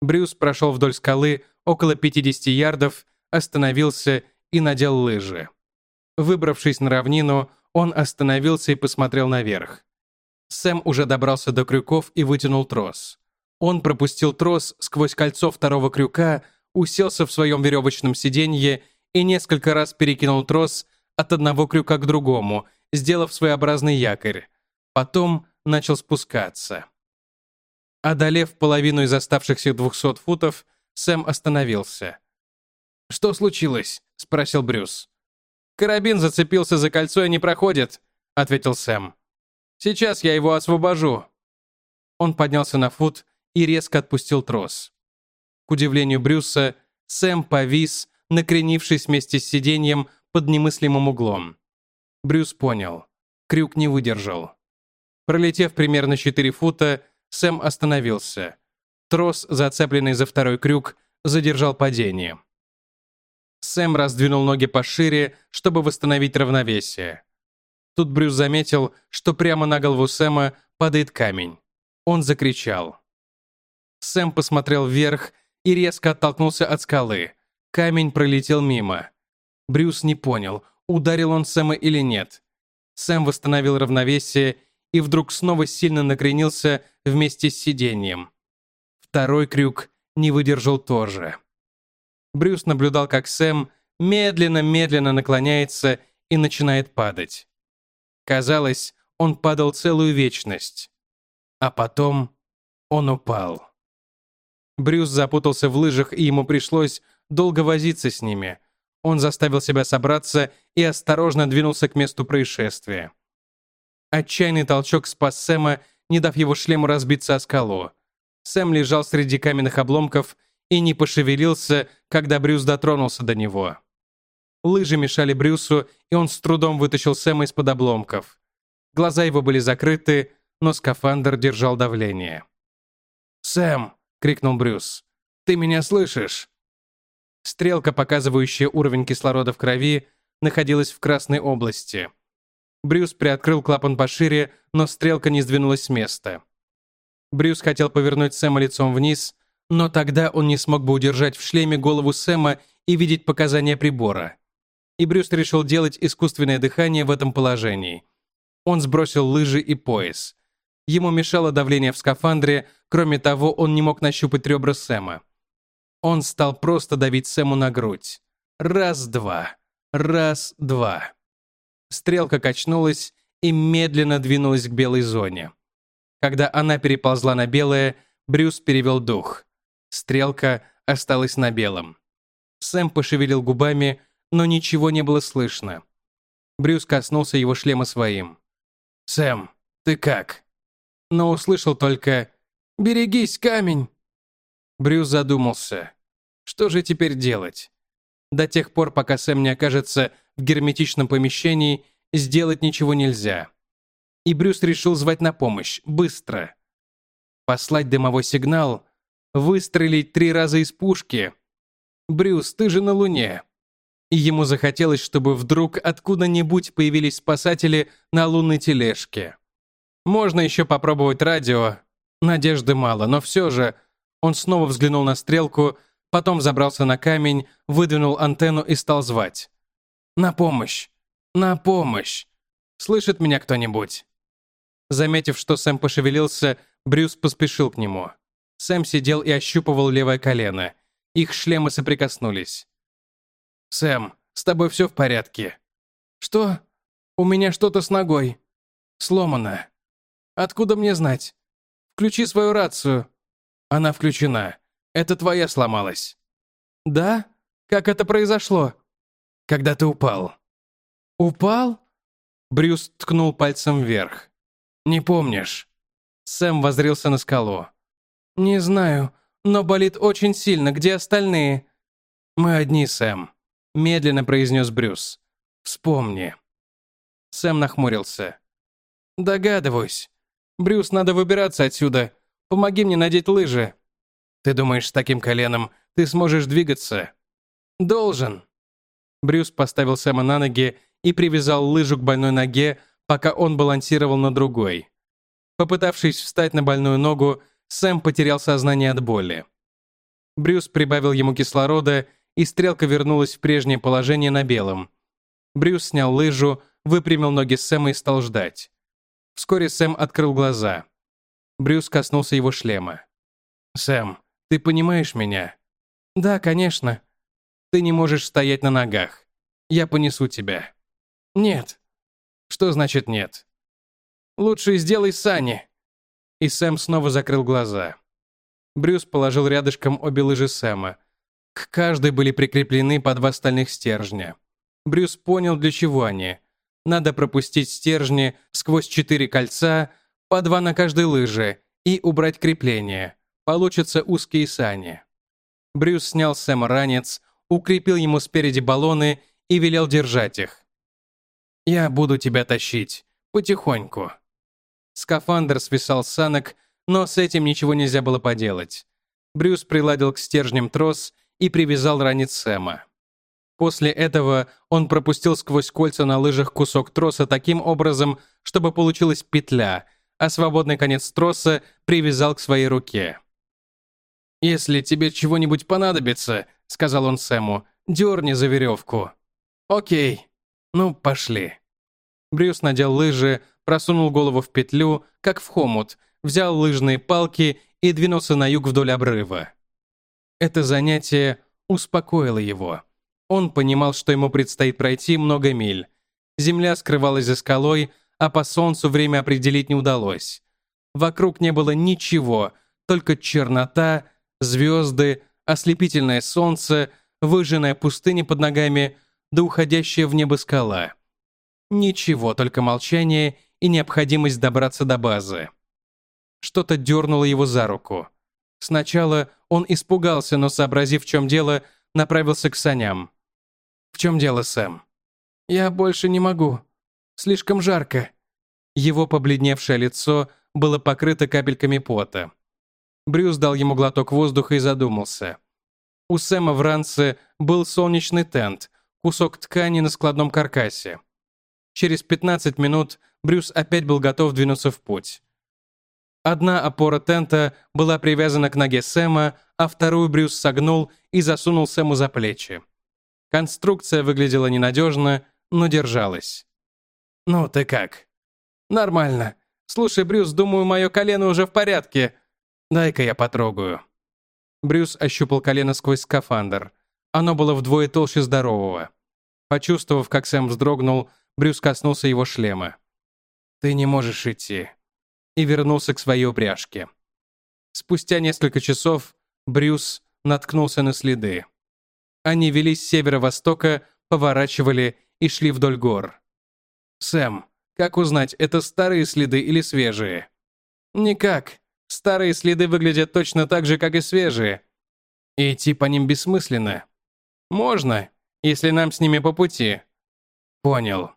Брюс прошел вдоль скалы около 50 ярдов, остановился и надел лыжи. Выбравшись на равнину, он остановился и посмотрел наверх. Сэм уже добрался до крюков и вытянул трос. Он пропустил трос сквозь кольцо второго крюка, уселся в своем веревочном сиденье и несколько раз перекинул трос от одного крюка к другому, сделав своеобразный якорь. Потом начал спускаться. Одолев половину из оставшихся двухсот футов, Сэм остановился. «Что случилось?» — спросил Брюс. «Карабин зацепился за кольцо и не проходит», — ответил Сэм. «Сейчас я его освобожу». Он поднялся на фут и резко отпустил трос. К удивлению Брюса, Сэм повис, накренившись вместе с сиденьем под немыслимым углом. Брюс понял. Крюк не выдержал. Пролетев примерно 4 фута, Сэм остановился. Трос, зацепленный за второй крюк, задержал падение. Сэм раздвинул ноги пошире, чтобы восстановить равновесие. Тут Брюс заметил, что прямо на голову Сэма падает камень. Он закричал. Сэм посмотрел вверх и резко оттолкнулся от скалы. Камень пролетел мимо. Брюс не понял, ударил он Сэма или нет. Сэм восстановил равновесие и вдруг снова сильно накренился вместе с сиденьем. Второй крюк не выдержал тоже. Брюс наблюдал, как Сэм медленно-медленно наклоняется и начинает падать. Казалось, он падал целую вечность. А потом он упал. Брюс запутался в лыжах, и ему пришлось долго возиться с ними. Он заставил себя собраться и осторожно двинулся к месту происшествия. Отчаянный толчок спас Сэма, не дав его шлему разбиться о скалу. Сэм лежал среди каменных обломков и не пошевелился, когда Брюс дотронулся до него. Лыжи мешали Брюсу, и он с трудом вытащил Сэма из-под обломков. Глаза его были закрыты, но скафандр держал давление. «Сэм!» — крикнул Брюс. «Ты меня слышишь?» Стрелка, показывающая уровень кислорода в крови, находилась в красной области. Брюс приоткрыл клапан пошире, но стрелка не сдвинулась с места. Брюс хотел повернуть Сэма лицом вниз, но тогда он не смог бы удержать в шлеме голову Сэма и видеть показания прибора. И Брюс решил делать искусственное дыхание в этом положении. Он сбросил лыжи и пояс. Ему мешало давление в скафандре, кроме того, он не мог нащупать ребра Сэма. Он стал просто давить Сэму на грудь. Раз-два. Раз-два. Стрелка качнулась и медленно двинулась к белой зоне. Когда она переползла на белое, Брюс перевел дух. Стрелка осталась на белом. Сэм пошевелил губами, но ничего не было слышно. Брюс коснулся его шлема своим. «Сэм, ты как?» Но услышал только «Берегись, камень!» Брюс задумался. Что же теперь делать? До тех пор, пока Сэм не окажется в герметичном помещении, сделать ничего нельзя. И Брюс решил звать на помощь, быстро. Послать дымовой сигнал Выстрелить три раза из пушки. Брюс, ты же на Луне. Ему захотелось, чтобы вдруг откуда-нибудь появились спасатели на лунной тележке. Можно еще попробовать радио. Надежды мало, но все же... Он снова взглянул на стрелку, потом забрался на камень, выдвинул антенну и стал звать. «На помощь! На помощь! Слышит меня кто-нибудь?» Заметив, что Сэм пошевелился, Брюс поспешил к нему. Сэм сидел и ощупывал левое колено. Их шлемы соприкоснулись. «Сэм, с тобой все в порядке?» «Что? У меня что-то с ногой. Сломано. Откуда мне знать? Включи свою рацию». «Она включена. Это твоя сломалась». «Да? Как это произошло?» «Когда ты упал». «Упал?» Брюс ткнул пальцем вверх. «Не помнишь?» Сэм возрился на скалу. «Не знаю, но болит очень сильно. Где остальные?» «Мы одни, Сэм», — медленно произнес Брюс. «Вспомни». Сэм нахмурился. «Догадываюсь. Брюс, надо выбираться отсюда. Помоги мне надеть лыжи». «Ты думаешь, с таким коленом ты сможешь двигаться?» «Должен». Брюс поставил Сэма на ноги и привязал лыжу к больной ноге, пока он балансировал на другой. Попытавшись встать на больную ногу, Сэм потерял сознание от боли. Брюс прибавил ему кислорода, и стрелка вернулась в прежнее положение на белом. Брюс снял лыжу, выпрямил ноги Сэма и стал ждать. Вскоре Сэм открыл глаза. Брюс коснулся его шлема. «Сэм, ты понимаешь меня?» «Да, конечно. Ты не можешь стоять на ногах. Я понесу тебя». «Нет». «Что значит нет?» «Лучше сделай сани», и Сэм снова закрыл глаза. Брюс положил рядышком обе лыжи Сэма. К каждой были прикреплены по два стальных стержня. Брюс понял, для чего они. Надо пропустить стержни сквозь четыре кольца, по два на каждой лыже, и убрать крепление. Получатся узкие сани. Брюс снял Сэма ранец, укрепил ему спереди баллоны и велел держать их. «Я буду тебя тащить. Потихоньку». Скафандр свисал с санок, но с этим ничего нельзя было поделать. Брюс приладил к стержням трос и привязал ранец Сэма. После этого он пропустил сквозь кольца на лыжах кусок троса таким образом, чтобы получилась петля, а свободный конец троса привязал к своей руке. «Если тебе чего-нибудь понадобится», — сказал он Сэму, — «дерни за веревку». «Окей. Ну, пошли». Брюс надел лыжи, просунул голову в петлю, как в хомут, взял лыжные палки и двинулся на юг вдоль обрыва. Это занятие успокоило его. Он понимал, что ему предстоит пройти много миль. Земля скрывалась за скалой, а по солнцу время определить не удалось. Вокруг не было ничего, только чернота, звезды, ослепительное солнце, выжженная пустыня под ногами, да уходящая в небо скала. Ничего, только молчание и необходимость добраться до базы. Что-то дернуло его за руку. Сначала он испугался, но, сообразив, в чем дело, направился к саням. «В чем дело, Сэм?» «Я больше не могу. Слишком жарко». Его побледневшее лицо было покрыто капельками пота. Брюс дал ему глоток воздуха и задумался. У Сэма в ранце был солнечный тент, кусок ткани на складном каркасе. Через 15 минут Брюс опять был готов двинуться в путь. Одна опора тента была привязана к ноге Сэма, а вторую Брюс согнул и засунул Сэму за плечи. Конструкция выглядела ненадежно, но держалась. «Ну, ты как?» «Нормально. Слушай, Брюс, думаю, мое колено уже в порядке. Дай-ка я потрогаю». Брюс ощупал колено сквозь скафандр. Оно было вдвое толще здорового. Почувствовав, как Сэм вздрогнул, Брюс коснулся его шлема. «Ты не можешь идти». И вернулся к своей упряжке. Спустя несколько часов Брюс наткнулся на следы. Они вели с северо-востока, поворачивали и шли вдоль гор. «Сэм, как узнать, это старые следы или свежие?» «Никак. Старые следы выглядят точно так же, как и свежие. И идти по ним бессмысленно. Можно, если нам с ними по пути. Понял.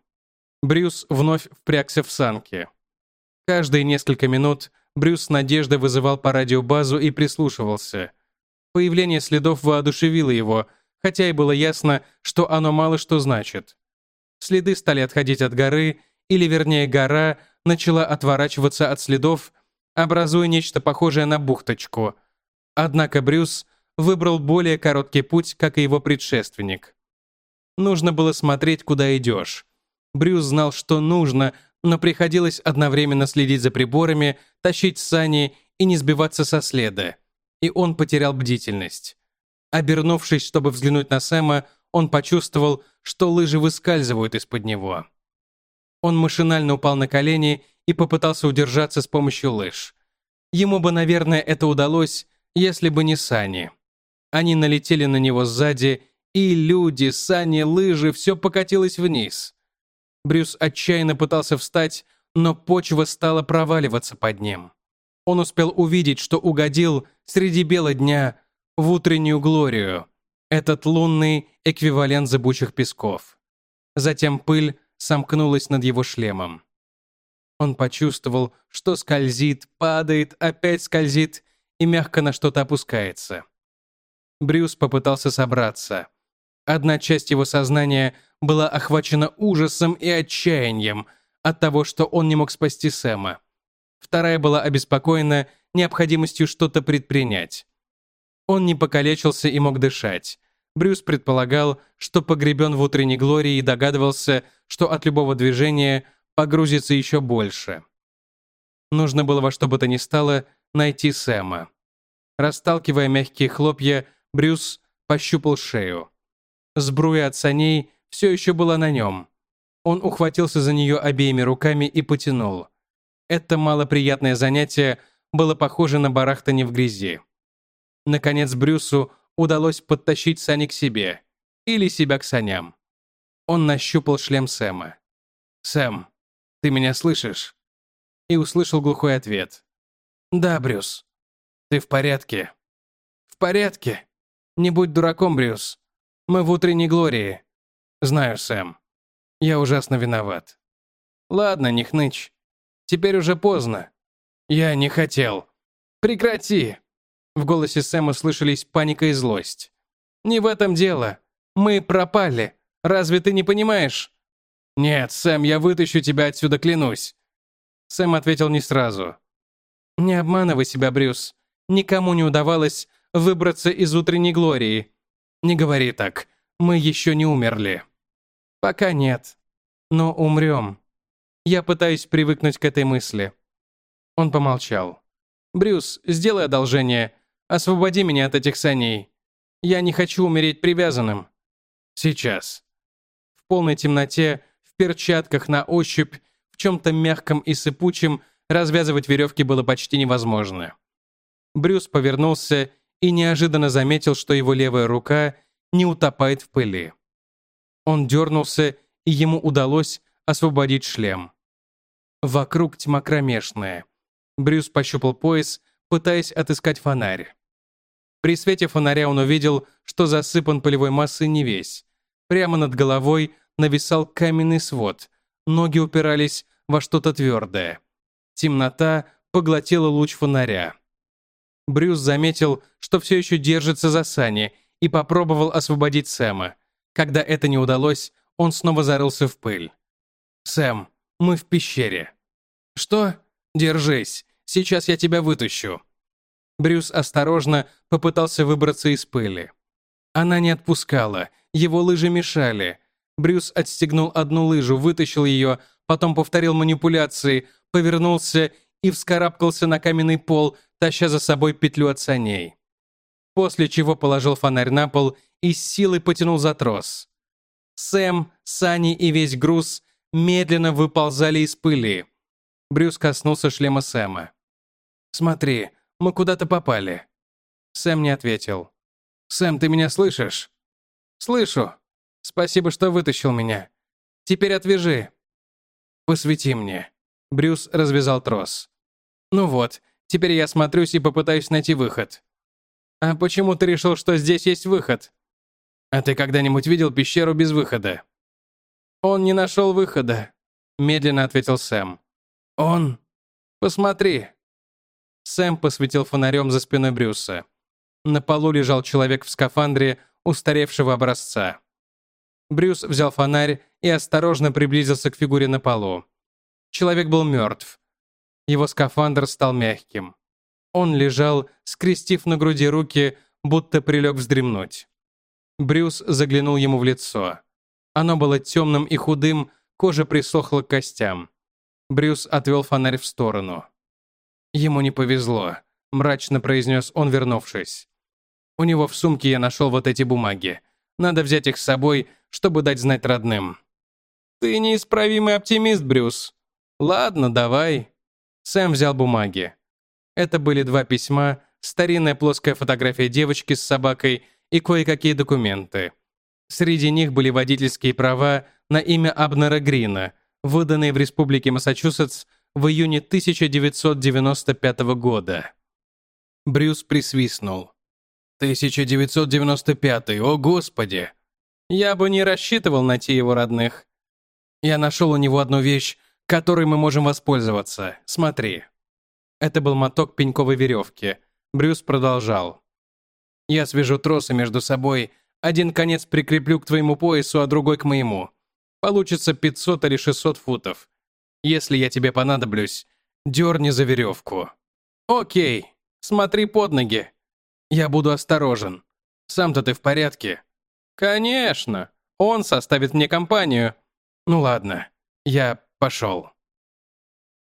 Брюс вновь впрягся в санки. Каждые несколько минут Брюс с надеждой вызывал по радиобазу и прислушивался. Появление следов воодушевило его, хотя и было ясно, что оно мало что значит. Следы стали отходить от горы, или вернее гора начала отворачиваться от следов, образуя нечто похожее на бухточку. Однако Брюс выбрал более короткий путь, как и его предшественник. Нужно было смотреть, куда идешь. Брюс знал, что нужно, но приходилось одновременно следить за приборами, тащить сани и не сбиваться со следа. И он потерял бдительность. Обернувшись, чтобы взглянуть на Сэма, он почувствовал, что лыжи выскальзывают из-под него. Он машинально упал на колени и попытался удержаться с помощью лыж. Ему бы, наверное, это удалось, если бы не сани. Они налетели на него сзади, и люди, сани, лыжи, все покатилось вниз. Брюс отчаянно пытался встать, но почва стала проваливаться под ним. Он успел увидеть, что угодил среди бела дня в утреннюю глорию, этот лунный эквивалент зыбучих песков. Затем пыль сомкнулась над его шлемом. Он почувствовал, что скользит, падает, опять скользит и мягко на что-то опускается. Брюс попытался собраться. Одна часть его сознания была охвачена ужасом и отчаянием от того, что он не мог спасти Сэма. Вторая была обеспокоена необходимостью что-то предпринять. Он не покалечился и мог дышать. Брюс предполагал, что погребен в утренней глории и догадывался, что от любого движения погрузится еще больше. Нужно было во что бы то ни стало найти Сэма. Расталкивая мягкие хлопья, Брюс пощупал шею. Сбруя от саней все еще была на нем. Он ухватился за нее обеими руками и потянул. Это малоприятное занятие было похоже на барахтание в грязи. Наконец Брюсу удалось подтащить сани к себе. Или себя к саням. Он нащупал шлем Сэма. «Сэм, ты меня слышишь?» И услышал глухой ответ. «Да, Брюс. Ты в порядке?» «В порядке. Не будь дураком, Брюс. Мы в утренней глории». «Знаю, Сэм. Я ужасно виноват». «Ладно, не хнычь. Теперь уже поздно. Я не хотел. Прекрати!» В голосе Сэма слышались паника и злость. «Не в этом дело. Мы пропали. Разве ты не понимаешь?» «Нет, Сэм, я вытащу тебя отсюда, клянусь». Сэм ответил не сразу. «Не обманывай себя, Брюс. Никому не удавалось выбраться из утренней глории. Не говори так. Мы еще не умерли». «Пока нет. Но умрем. Я пытаюсь привыкнуть к этой мысли». Он помолчал. «Брюс, сделай одолжение. Освободи меня от этих саней. Я не хочу умереть привязанным». «Сейчас». В полной темноте, в перчатках на ощупь, в чем-то мягком и сыпучем, развязывать веревки было почти невозможно. Брюс повернулся и неожиданно заметил, что его левая рука не утопает в пыли. Он дернулся, и ему удалось освободить шлем. Вокруг тьма кромешная. Брюс пощупал пояс, пытаясь отыскать фонарь. При свете фонаря он увидел, что засыпан полевой массой не весь. Прямо над головой нависал каменный свод, ноги упирались во что-то твердое. Темнота поглотила луч фонаря. Брюс заметил, что все еще держится за сани, и попробовал освободить Сэма. Когда это не удалось, он снова зарылся в пыль. «Сэм, мы в пещере». «Что? Держись, сейчас я тебя вытащу». Брюс осторожно попытался выбраться из пыли. Она не отпускала, его лыжи мешали. Брюс отстегнул одну лыжу, вытащил ее, потом повторил манипуляции, повернулся и вскарабкался на каменный пол, таща за собой петлю от саней. После чего положил фонарь на пол и с силой потянул за трос. Сэм, сани и весь груз медленно выползали из пыли. Брюс коснулся шлема Сэма. «Смотри, мы куда-то попали». Сэм не ответил. «Сэм, ты меня слышишь?» «Слышу. Спасибо, что вытащил меня. Теперь отвяжи». «Посвети мне». Брюс развязал трос. «Ну вот, теперь я смотрюсь и попытаюсь найти выход». «А почему ты решил, что здесь есть выход?» «А ты когда-нибудь видел пещеру без выхода?» «Он не нашел выхода», — медленно ответил Сэм. «Он? Посмотри». Сэм посветил фонарем за спиной Брюса. На полу лежал человек в скафандре устаревшего образца. Брюс взял фонарь и осторожно приблизился к фигуре на полу. Человек был мертв. Его скафандр стал мягким. Он лежал, скрестив на груди руки, будто прилег вздремнуть. Брюс заглянул ему в лицо. Оно было темным и худым, кожа присохла к костям. Брюс отвел фонарь в сторону. «Ему не повезло», — мрачно произнес он, вернувшись. «У него в сумке я нашел вот эти бумаги. Надо взять их с собой, чтобы дать знать родным». «Ты неисправимый оптимист, Брюс. Ладно, давай». Сэм взял бумаги. Это были два письма, старинная плоская фотография девочки с собакой и кое-какие документы. Среди них были водительские права на имя Абнера Грина, выданные в Республике Массачусетс в июне 1995 года. Брюс присвистнул. 1995, о господи! Я бы не рассчитывал найти его родных. Я нашел у него одну вещь, которой мы можем воспользоваться. Смотри. Это был моток пеньковой веревки. Брюс продолжал. Я свяжу тросы между собой один конец прикреплю к твоему поясу, а другой к моему. Получится 500 или 600 футов. Если я тебе понадоблюсь, дерни за веревку. Окей, смотри под ноги. Я буду осторожен. Сам-то ты в порядке? Конечно. Он составит мне компанию. Ну ладно, я пошел.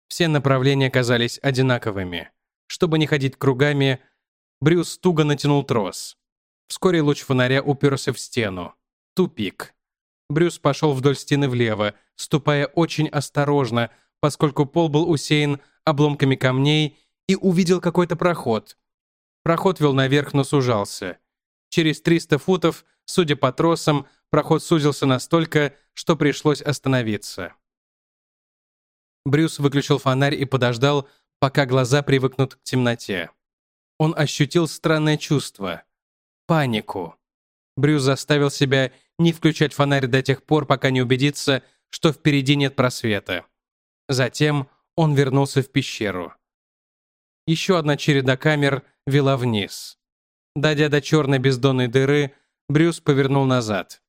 Все направления казались одинаковыми. Чтобы не ходить кругами, Брюс туго натянул трос. Вскоре луч фонаря уперся в стену. Тупик. Брюс пошел вдоль стены влево, ступая очень осторожно, поскольку пол был усеян обломками камней, и увидел какой-то проход. Проход вел наверх, но сужался. Через 300 футов, судя по тросам, Проход сузился настолько, что пришлось остановиться. Брюс выключил фонарь и подождал, пока глаза привыкнут к темноте. Он ощутил странное чувство — панику. Брюс заставил себя не включать фонарь до тех пор, пока не убедится, что впереди нет просвета. Затем он вернулся в пещеру. Еще одна череда камер вела вниз. Дойдя до черной бездонной дыры, Брюс повернул назад.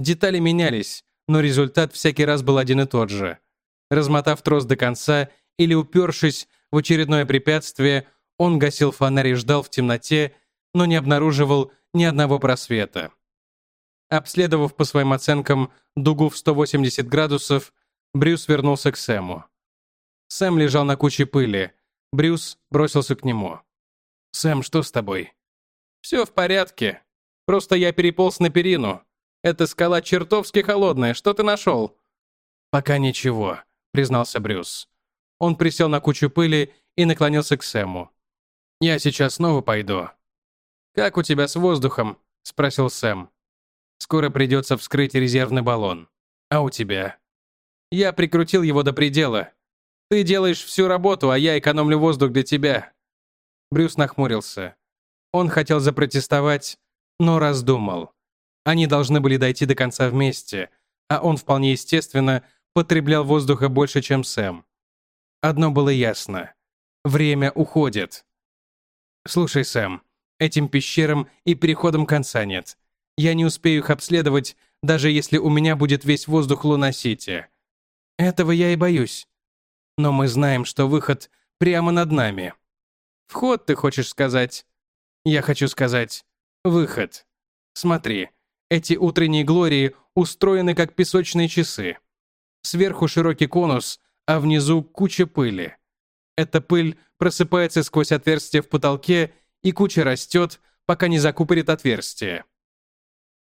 Детали менялись, но результат всякий раз был один и тот же. Размотав трос до конца или упершись в очередное препятствие, он гасил фонарь и ждал в темноте, но не обнаруживал ни одного просвета. Обследовав по своим оценкам дугу в 180 градусов, Брюс вернулся к Сэму. Сэм лежал на куче пыли. Брюс бросился к нему. «Сэм, что с тобой?» «Все в порядке. Просто я переполз на перину. Эта скала чертовски холодная. Что ты нашел?» «Пока ничего», — признался Брюс. Он присел на кучу пыли и наклонился к Сэму. «Я сейчас снова пойду». «Как у тебя с воздухом?» — спросил Сэм. «Скоро придется вскрыть резервный баллон. А у тебя?» «Я прикрутил его до предела. Ты делаешь всю работу, а я экономлю воздух для тебя». Брюс нахмурился. Он хотел запротестовать, но раздумал. Они должны были дойти до конца вместе, а он вполне естественно потреблял воздуха больше, чем Сэм. Одно было ясно. Время уходит. «Слушай, Сэм, этим пещерам и переходам конца нет. Я не успею их обследовать, даже если у меня будет весь воздух Луна-Сити. Этого я и боюсь. Но мы знаем, что выход прямо над нами. Вход, ты хочешь сказать? Я хочу сказать, выход. Смотри, эти утренние глории устроены как песочные часы. Сверху широкий конус, а внизу куча пыли. Эта пыль просыпается сквозь отверстие в потолке, и куча растет, пока не закупорит отверстие.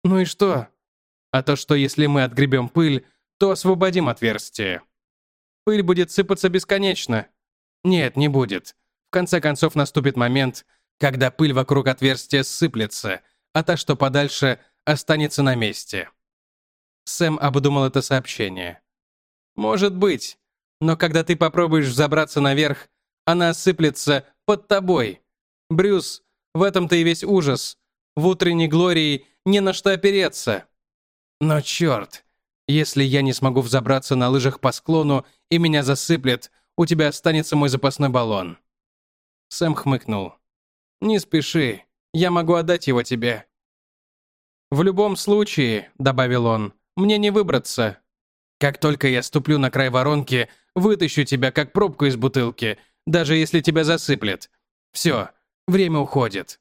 Ну и что? А то, что если мы отгребем пыль, то освободим отверстие. Пыль будет сыпаться бесконечно. Нет, не будет. В конце концов наступит момент, когда пыль вокруг отверстия сыплется, а та, что подальше, останется на месте. Сэм обдумал это сообщение. «Может быть, но когда ты попробуешь взобраться наверх, она осыплется под тобой. Брюс, в этом-то и весь ужас. В утренней глории не на что опереться. Но черт, если я не смогу взобраться на лыжах по склону и меня засыплет, у тебя останется мой запасной баллон». Сэм хмыкнул. «Не спеши, я могу отдать его тебе». «В любом случае», — добавил он, — «мне не выбраться. Как только я ступлю на край воронки, вытащу тебя как пробку из бутылки, даже если тебя засыплет. Все, время уходит».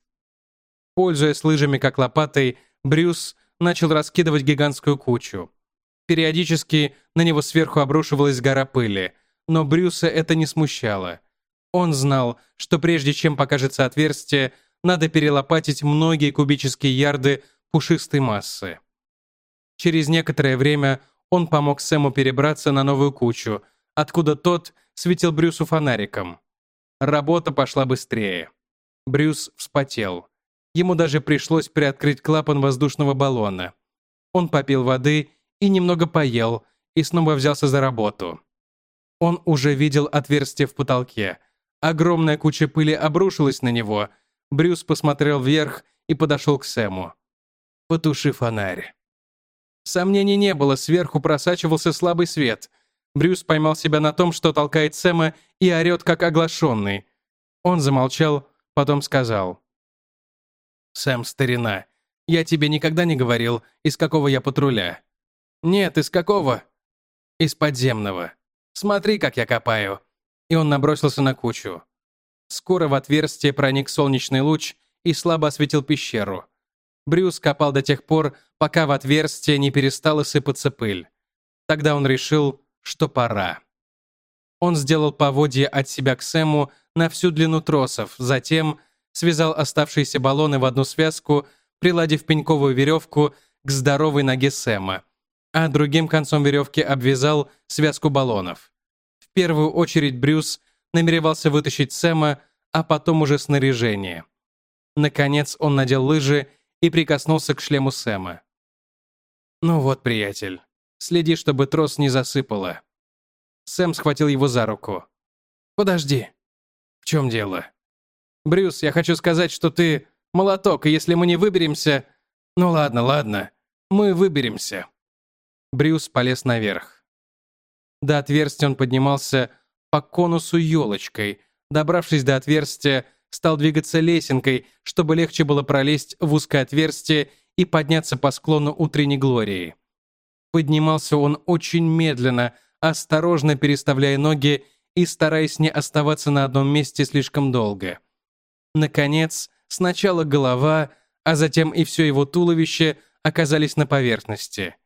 Пользуясь лыжами как лопатой, Брюс начал раскидывать гигантскую кучу. Периодически на него сверху обрушивалась гора пыли, но Брюса это не смущало. Он знал, что прежде чем покажется отверстие, надо перелопатить многие кубические ярды пушистой массы. Через некоторое время он помог Сэму перебраться на новую кучу, откуда тот светил Брюсу фонариком. Работа пошла быстрее. Брюс вспотел. Ему даже пришлось приоткрыть клапан воздушного баллона. Он попил воды и немного поел, и снова взялся за работу. Он уже видел отверстие в потолке. Огромная куча пыли обрушилась на него. Брюс посмотрел вверх и подошел к Сэму. «Потуши фонарь». Сомнений не было, сверху просачивался слабый свет. Брюс поймал себя на том, что толкает Сэма и орет, как оглашенный. Он замолчал, потом сказал. «Сэм, старина, я тебе никогда не говорил, из какого я патруля. «Нет, из какого?» «Из подземного. Смотри, как я копаю». И он набросился на кучу. Скоро в отверстие проник солнечный луч и слабо осветил пещеру. Брюс копал до тех пор, пока в отверстие не перестала сыпаться пыль. Тогда он решил, что пора. Он сделал поводье от себя к Сэму на всю длину тросов, затем связал оставшиеся баллоны в одну связку, приладив пеньковую веревку к здоровой ноге Сэма а другим концом веревки обвязал связку баллонов. В первую очередь Брюс намеревался вытащить Сэма, а потом уже снаряжение. Наконец он надел лыжи и прикоснулся к шлему Сэма. Ну вот, приятель, следи, чтобы трос не засыпало. Сэм схватил его за руку. Подожди. В чем дело? Брюс, я хочу сказать, что ты молоток, и если мы не выберемся... Ну ладно, ладно. Мы выберемся. Брюс полез наверх. До отверстия он поднимался по конусу елочкой. Добравшись до отверстия, стал двигаться лесенкой, чтобы легче было пролезть в узкое отверстие и подняться по склону утренней глории. Поднимался он очень медленно, осторожно переставляя ноги и стараясь не оставаться на одном месте слишком долго. Наконец, сначала голова, а затем и все его туловище оказались на поверхности.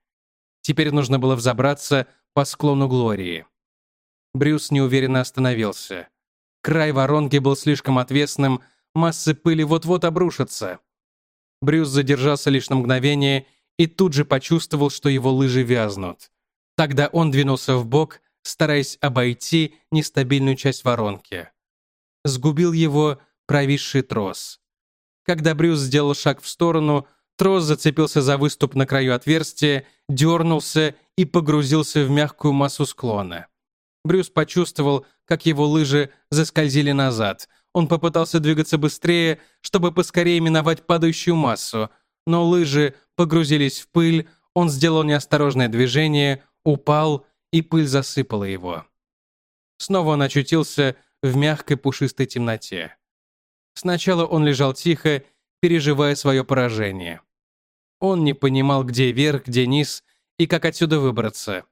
Теперь нужно было взобраться по склону Глории. Брюс неуверенно остановился. Край воронки был слишком отвесным, массы пыли вот-вот обрушатся. Брюс задержался лишь на мгновение и тут же почувствовал, что его лыжи вязнут. Тогда он двинулся в бок, стараясь обойти нестабильную часть воронки. Сгубил его провисший трос. Когда Брюс сделал шаг в сторону, трос зацепился за выступ на краю отверстия, дернулся и погрузился в мягкую массу склона. Брюс почувствовал, как его лыжи заскользили назад. Он попытался двигаться быстрее, чтобы поскорее миновать падающую массу, но лыжи погрузились в пыль, он сделал неосторожное движение, упал, и пыль засыпала его. Снова он очутился в мягкой пушистой темноте. Сначала он лежал тихо, переживая свое поражение. Он не понимал, где верх, где низ и как отсюда выбраться.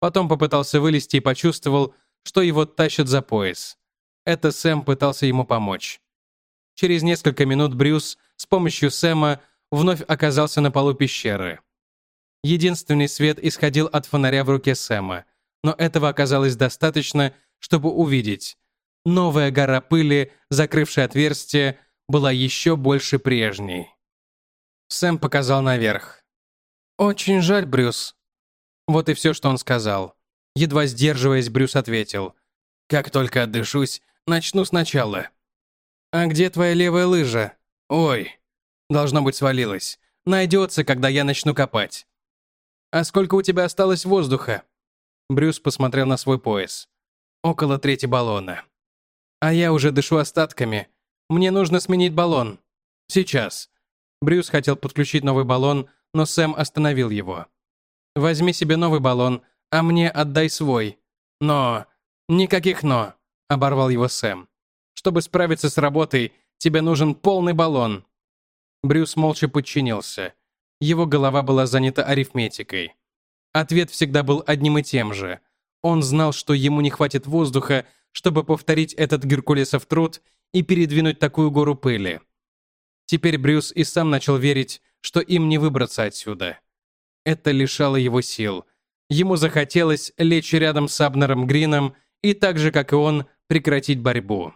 Потом попытался вылезти и почувствовал, что его тащат за пояс. Это Сэм пытался ему помочь. Через несколько минут Брюс с помощью Сэма вновь оказался на полу пещеры. Единственный свет исходил от фонаря в руке Сэма, но этого оказалось достаточно, чтобы увидеть. Новая гора пыли, закрывшая отверстие, была еще больше прежней. Сэм показал наверх. «Очень жаль, Брюс». Вот и все, что он сказал. Едва сдерживаясь, Брюс ответил. «Как только отдышусь, начну сначала». «А где твоя левая лыжа?» «Ой, должно быть свалилась. Найдется, когда я начну копать». «А сколько у тебя осталось воздуха?» Брюс посмотрел на свой пояс. «Около трети баллона». «А я уже дышу остатками. Мне нужно сменить баллон. Сейчас». Брюс хотел подключить новый баллон, но Сэм остановил его. «Возьми себе новый баллон, а мне отдай свой. Но... Никаких «но», — оборвал его Сэм. «Чтобы справиться с работой, тебе нужен полный баллон». Брюс молча подчинился. Его голова была занята арифметикой. Ответ всегда был одним и тем же. Он знал, что ему не хватит воздуха, чтобы повторить этот Геркулесов труд и передвинуть такую гору пыли. Теперь Брюс и сам начал верить, что им не выбраться отсюда. Это лишало его сил. Ему захотелось лечь рядом с Абнером Грином и так же, как и он, прекратить борьбу.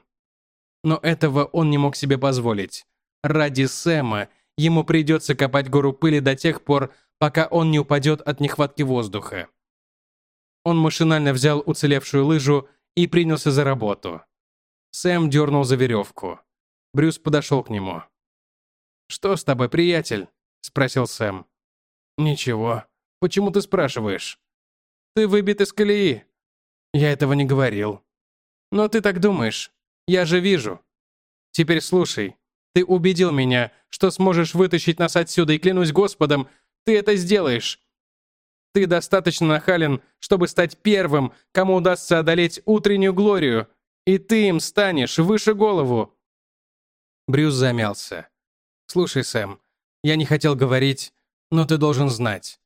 Но этого он не мог себе позволить. Ради Сэма ему придется копать гору пыли до тех пор, пока он не упадет от нехватки воздуха. Он машинально взял уцелевшую лыжу и принялся за работу. Сэм дернул за веревку. Брюс подошел к нему. «Что с тобой, приятель?» — спросил Сэм. «Ничего. Почему ты спрашиваешь?» «Ты выбит из колеи». «Я этого не говорил». «Но ты так думаешь. Я же вижу. Теперь слушай. Ты убедил меня, что сможешь вытащить нас отсюда, и клянусь Господом, ты это сделаешь. Ты достаточно нахален, чтобы стать первым, кому удастся одолеть утреннюю глорию, и ты им станешь выше голову». Брюс замялся. «Слушай, Сэм, я не хотел говорить, но ты должен знать.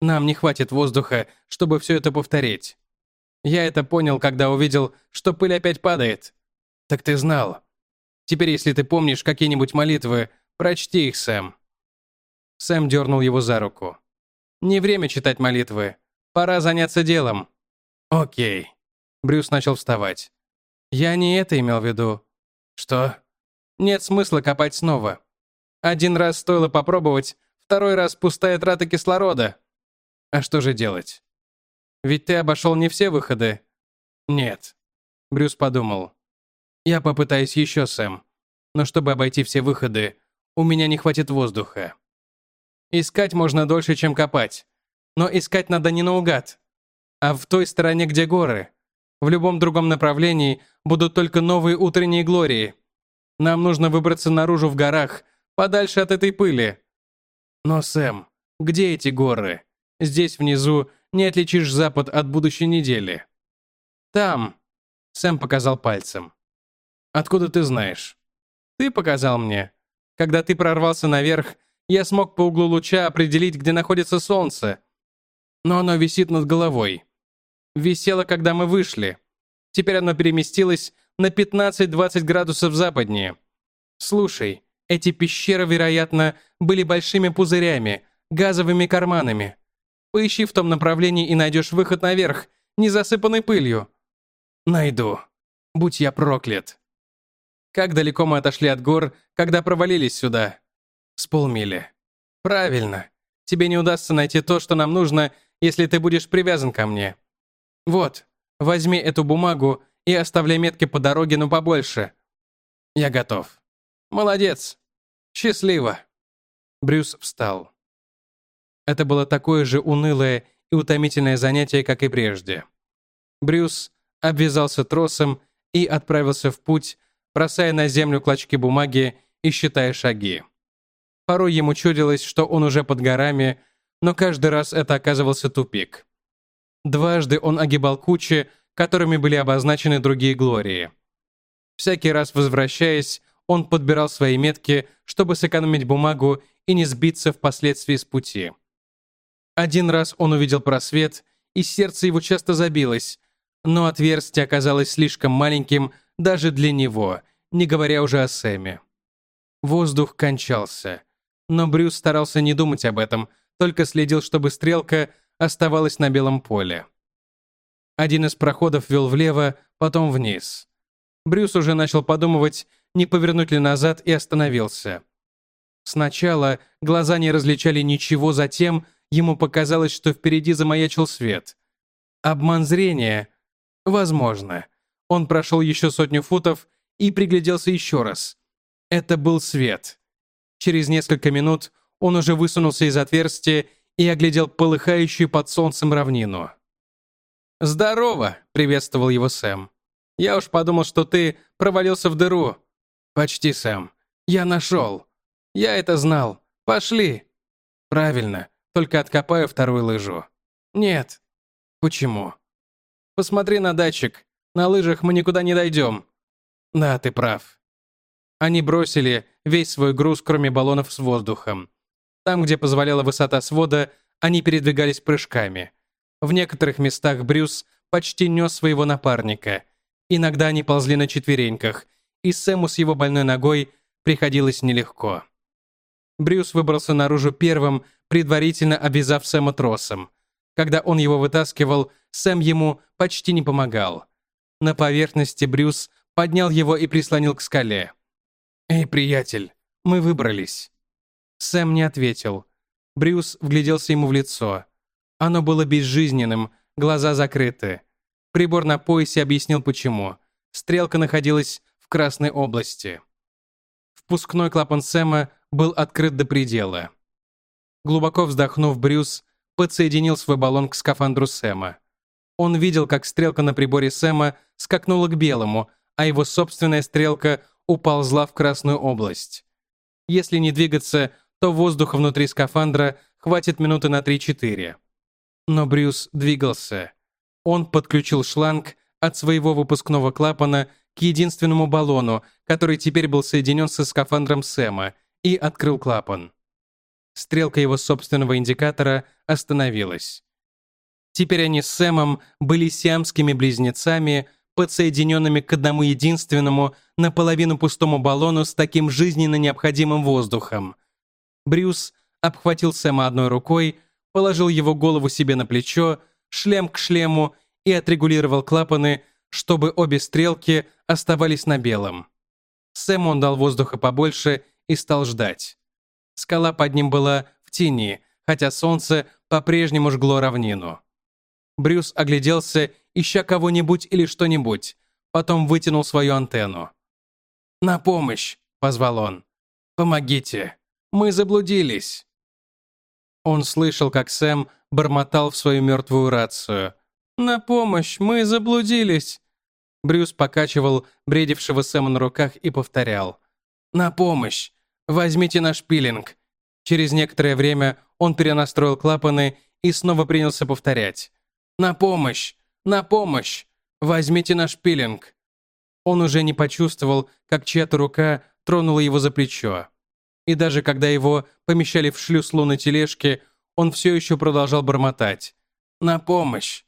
Нам не хватит воздуха, чтобы все это повторить. Я это понял, когда увидел, что пыль опять падает. Так ты знал. Теперь, если ты помнишь какие-нибудь молитвы, прочти их, Сэм. Сэм дернул его за руку. «Не время читать молитвы. Пора заняться делом». «Окей». Брюс начал вставать. «Я не это имел в виду». «Что?» «Нет смысла копать снова. Один раз стоило попробовать, второй раз пустая трата кислорода. А что же делать? Ведь ты обошел не все выходы». «Нет». Брюс подумал. «Я попытаюсь еще, Сэм. Но чтобы обойти все выходы, у меня не хватит воздуха. Искать можно дольше, чем копать. Но искать надо не наугад, а в той стороне, где горы. В любом другом направлении будут только новые утренние глории. Нам нужно выбраться наружу в горах, подальше от этой пыли. Но, Сэм, где эти горы? Здесь внизу не отличишь запад от будущей недели. Там. Сэм показал пальцем. Откуда ты знаешь? Ты показал мне. Когда ты прорвался наверх, я смог по углу луча определить, где находится солнце. Но оно висит над головой. Висело, когда мы вышли. Теперь оно переместилось на 15-20 градусов западнее. Слушай, эти пещеры, вероятно, были большими пузырями, газовыми карманами. Поищи в том направлении и найдешь выход наверх, не засыпанный пылью. Найду. Будь я проклят. Как далеко мы отошли от гор, когда провалились сюда? С полмили. Правильно. Тебе не удастся найти то, что нам нужно, если ты будешь привязан ко мне. Вот, возьми эту бумагу и оставляй метки по дороге, но побольше. Я готов. Молодец. Счастливо. Брюс встал. Это было такое же унылое и утомительное занятие, как и прежде. Брюс обвязался тросом и отправился в путь, бросая на землю клочки бумаги и считая шаги. Порой ему чудилось, что он уже под горами, но каждый раз это оказывался тупик. Дважды он огибал кучи, которыми были обозначены другие глории. Всякий раз возвращаясь, он подбирал свои метки, чтобы сэкономить бумагу и не сбиться впоследствии с пути. Один раз он увидел просвет, и сердце его часто забилось, но отверстие оказалось слишком маленьким даже для него, не говоря уже о Сэме. Воздух кончался, но Брюс старался не думать об этом, только следил, чтобы стрелка оставалась на белом поле. Один из проходов вел влево, потом вниз. Брюс уже начал подумывать, не повернуть ли назад, и остановился. Сначала глаза не различали ничего, затем ему показалось, что впереди замаячил свет. Обман зрения? Возможно. Он прошел еще сотню футов и пригляделся еще раз. Это был свет. Через несколько минут он уже высунулся из отверстия и оглядел полыхающую под солнцем равнину. «Здорово!» — приветствовал его Сэм. «Я уж подумал, что ты провалился в дыру». «Почти, Сэм. Я нашел. Я это знал. Пошли». «Правильно. Только откопаю вторую лыжу». «Нет». «Почему?» «Посмотри на датчик. На лыжах мы никуда не дойдем». «Да, ты прав». Они бросили весь свой груз, кроме баллонов с воздухом. Там, где позволяла высота свода, они передвигались прыжками. В некоторых местах Брюс почти нес своего напарника. Иногда они ползли на четвереньках, и Сэму с его больной ногой приходилось нелегко. Брюс выбрался наружу первым, предварительно обвязав Сэма тросом. Когда он его вытаскивал, Сэм ему почти не помогал. На поверхности Брюс поднял его и прислонил к скале. «Эй, приятель, мы выбрались». Сэм не ответил. Брюс вгляделся ему в лицо. Оно было безжизненным, глаза закрыты. Прибор на поясе объяснил почему. Стрелка находилась красной области. Впускной клапан Сэма был открыт до предела. Глубоко вздохнув, Брюс подсоединил свой баллон к скафандру Сэма. Он видел, как стрелка на приборе Сэма скакнула к белому, а его собственная стрелка уползла в красную область. Если не двигаться, то воздуха внутри скафандра хватит минуты на 3-4. Но Брюс двигался. Он подключил шланг от своего выпускного клапана к единственному баллону, который теперь был соединен со скафандром Сэма, и открыл клапан. Стрелка его собственного индикатора остановилась. Теперь они с Сэмом были сиамскими близнецами, подсоединенными к одному единственному, наполовину пустому баллону с таким жизненно необходимым воздухом. Брюс обхватил Сэма одной рукой, положил его голову себе на плечо, шлем к шлему и отрегулировал клапаны, чтобы обе стрелки оставались на белом. Сэму он дал воздуха побольше и стал ждать. Скала под ним была в тени, хотя солнце по-прежнему жгло равнину. Брюс огляделся, ища кого-нибудь или что-нибудь, потом вытянул свою антенну. «На помощь!» — позвал он. «Помогите!» Мы заблудились». Он слышал, как Сэм бормотал в свою мертвую рацию. «На помощь! Мы заблудились!» Брюс покачивал бредившего Сэма на руках и повторял. «На помощь! Возьмите наш пилинг!» Через некоторое время он перенастроил клапаны и снова принялся повторять. «На помощь! На помощь! Возьмите наш пилинг!» Он уже не почувствовал, как чья-то рука тронула его за плечо. И даже когда его помещали в шлюз лунной тележки, он все еще продолжал бормотать. «На помощь!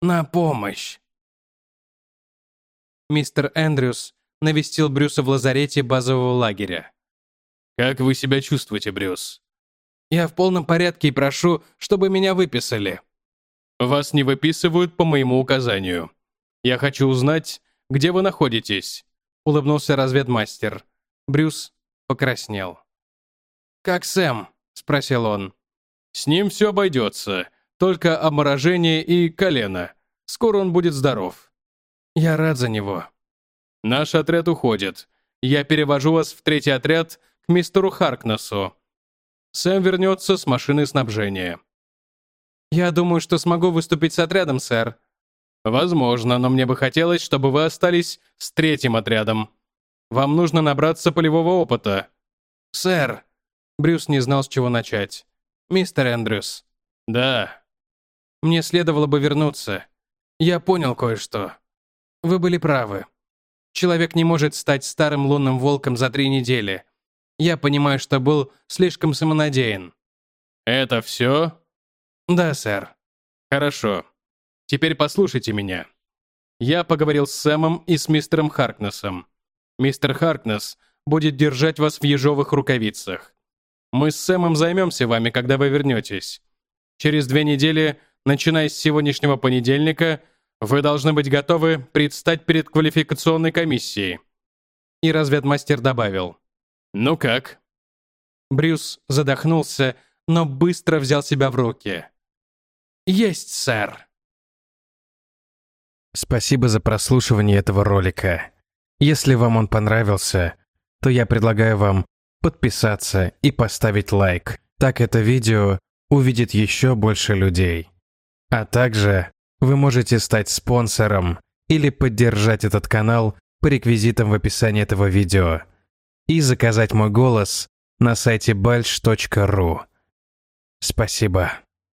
На помощь!» Мистер Эндрюс навестил Брюса в лазарете базового лагеря. «Как вы себя чувствуете, Брюс?» «Я в полном порядке и прошу, чтобы меня выписали». «Вас не выписывают по моему указанию. Я хочу узнать, где вы находитесь», — улыбнулся разведмастер. Брюс покраснел. «Как Сэм?» — спросил он. «С ним все обойдется. Только обморожение и колено. Скоро он будет здоров». «Я рад за него». «Наш отряд уходит. Я перевожу вас в третий отряд к мистеру Харкнесу. Сэм вернется с машины снабжения». «Я думаю, что смогу выступить с отрядом, сэр». «Возможно, но мне бы хотелось, чтобы вы остались с третьим отрядом. Вам нужно набраться полевого опыта». «Сэр», Брюс не знал, с чего начать. «Мистер Эндрюс». «Да». «Мне следовало бы вернуться. Я понял кое-что. Вы были правы. Человек не может стать старым лунным волком за три недели. Я понимаю, что был слишком самонадеян». «Это все?» «Да, сэр». «Хорошо. Теперь послушайте меня. Я поговорил с Сэмом и с мистером Харкнесом. Мистер Харкнес будет держать вас в ежовых рукавицах. Мы с Сэмом займемся вами, когда вы вернетесь. Через две недели, начиная с сегодняшнего понедельника, вы должны быть готовы предстать перед квалификационной комиссией». И разведмастер добавил. «Ну как?» Брюс задохнулся, но быстро взял себя в руки. «Есть, сэр!» Спасибо за прослушивание этого ролика. Если вам он понравился, то я предлагаю вам подписаться и поставить лайк. Так это видео увидит еще больше людей. А также вы можете стать спонсором или поддержать этот канал по реквизитам в описании этого видео и заказать мой голос на сайте balch.ru. Спасибо.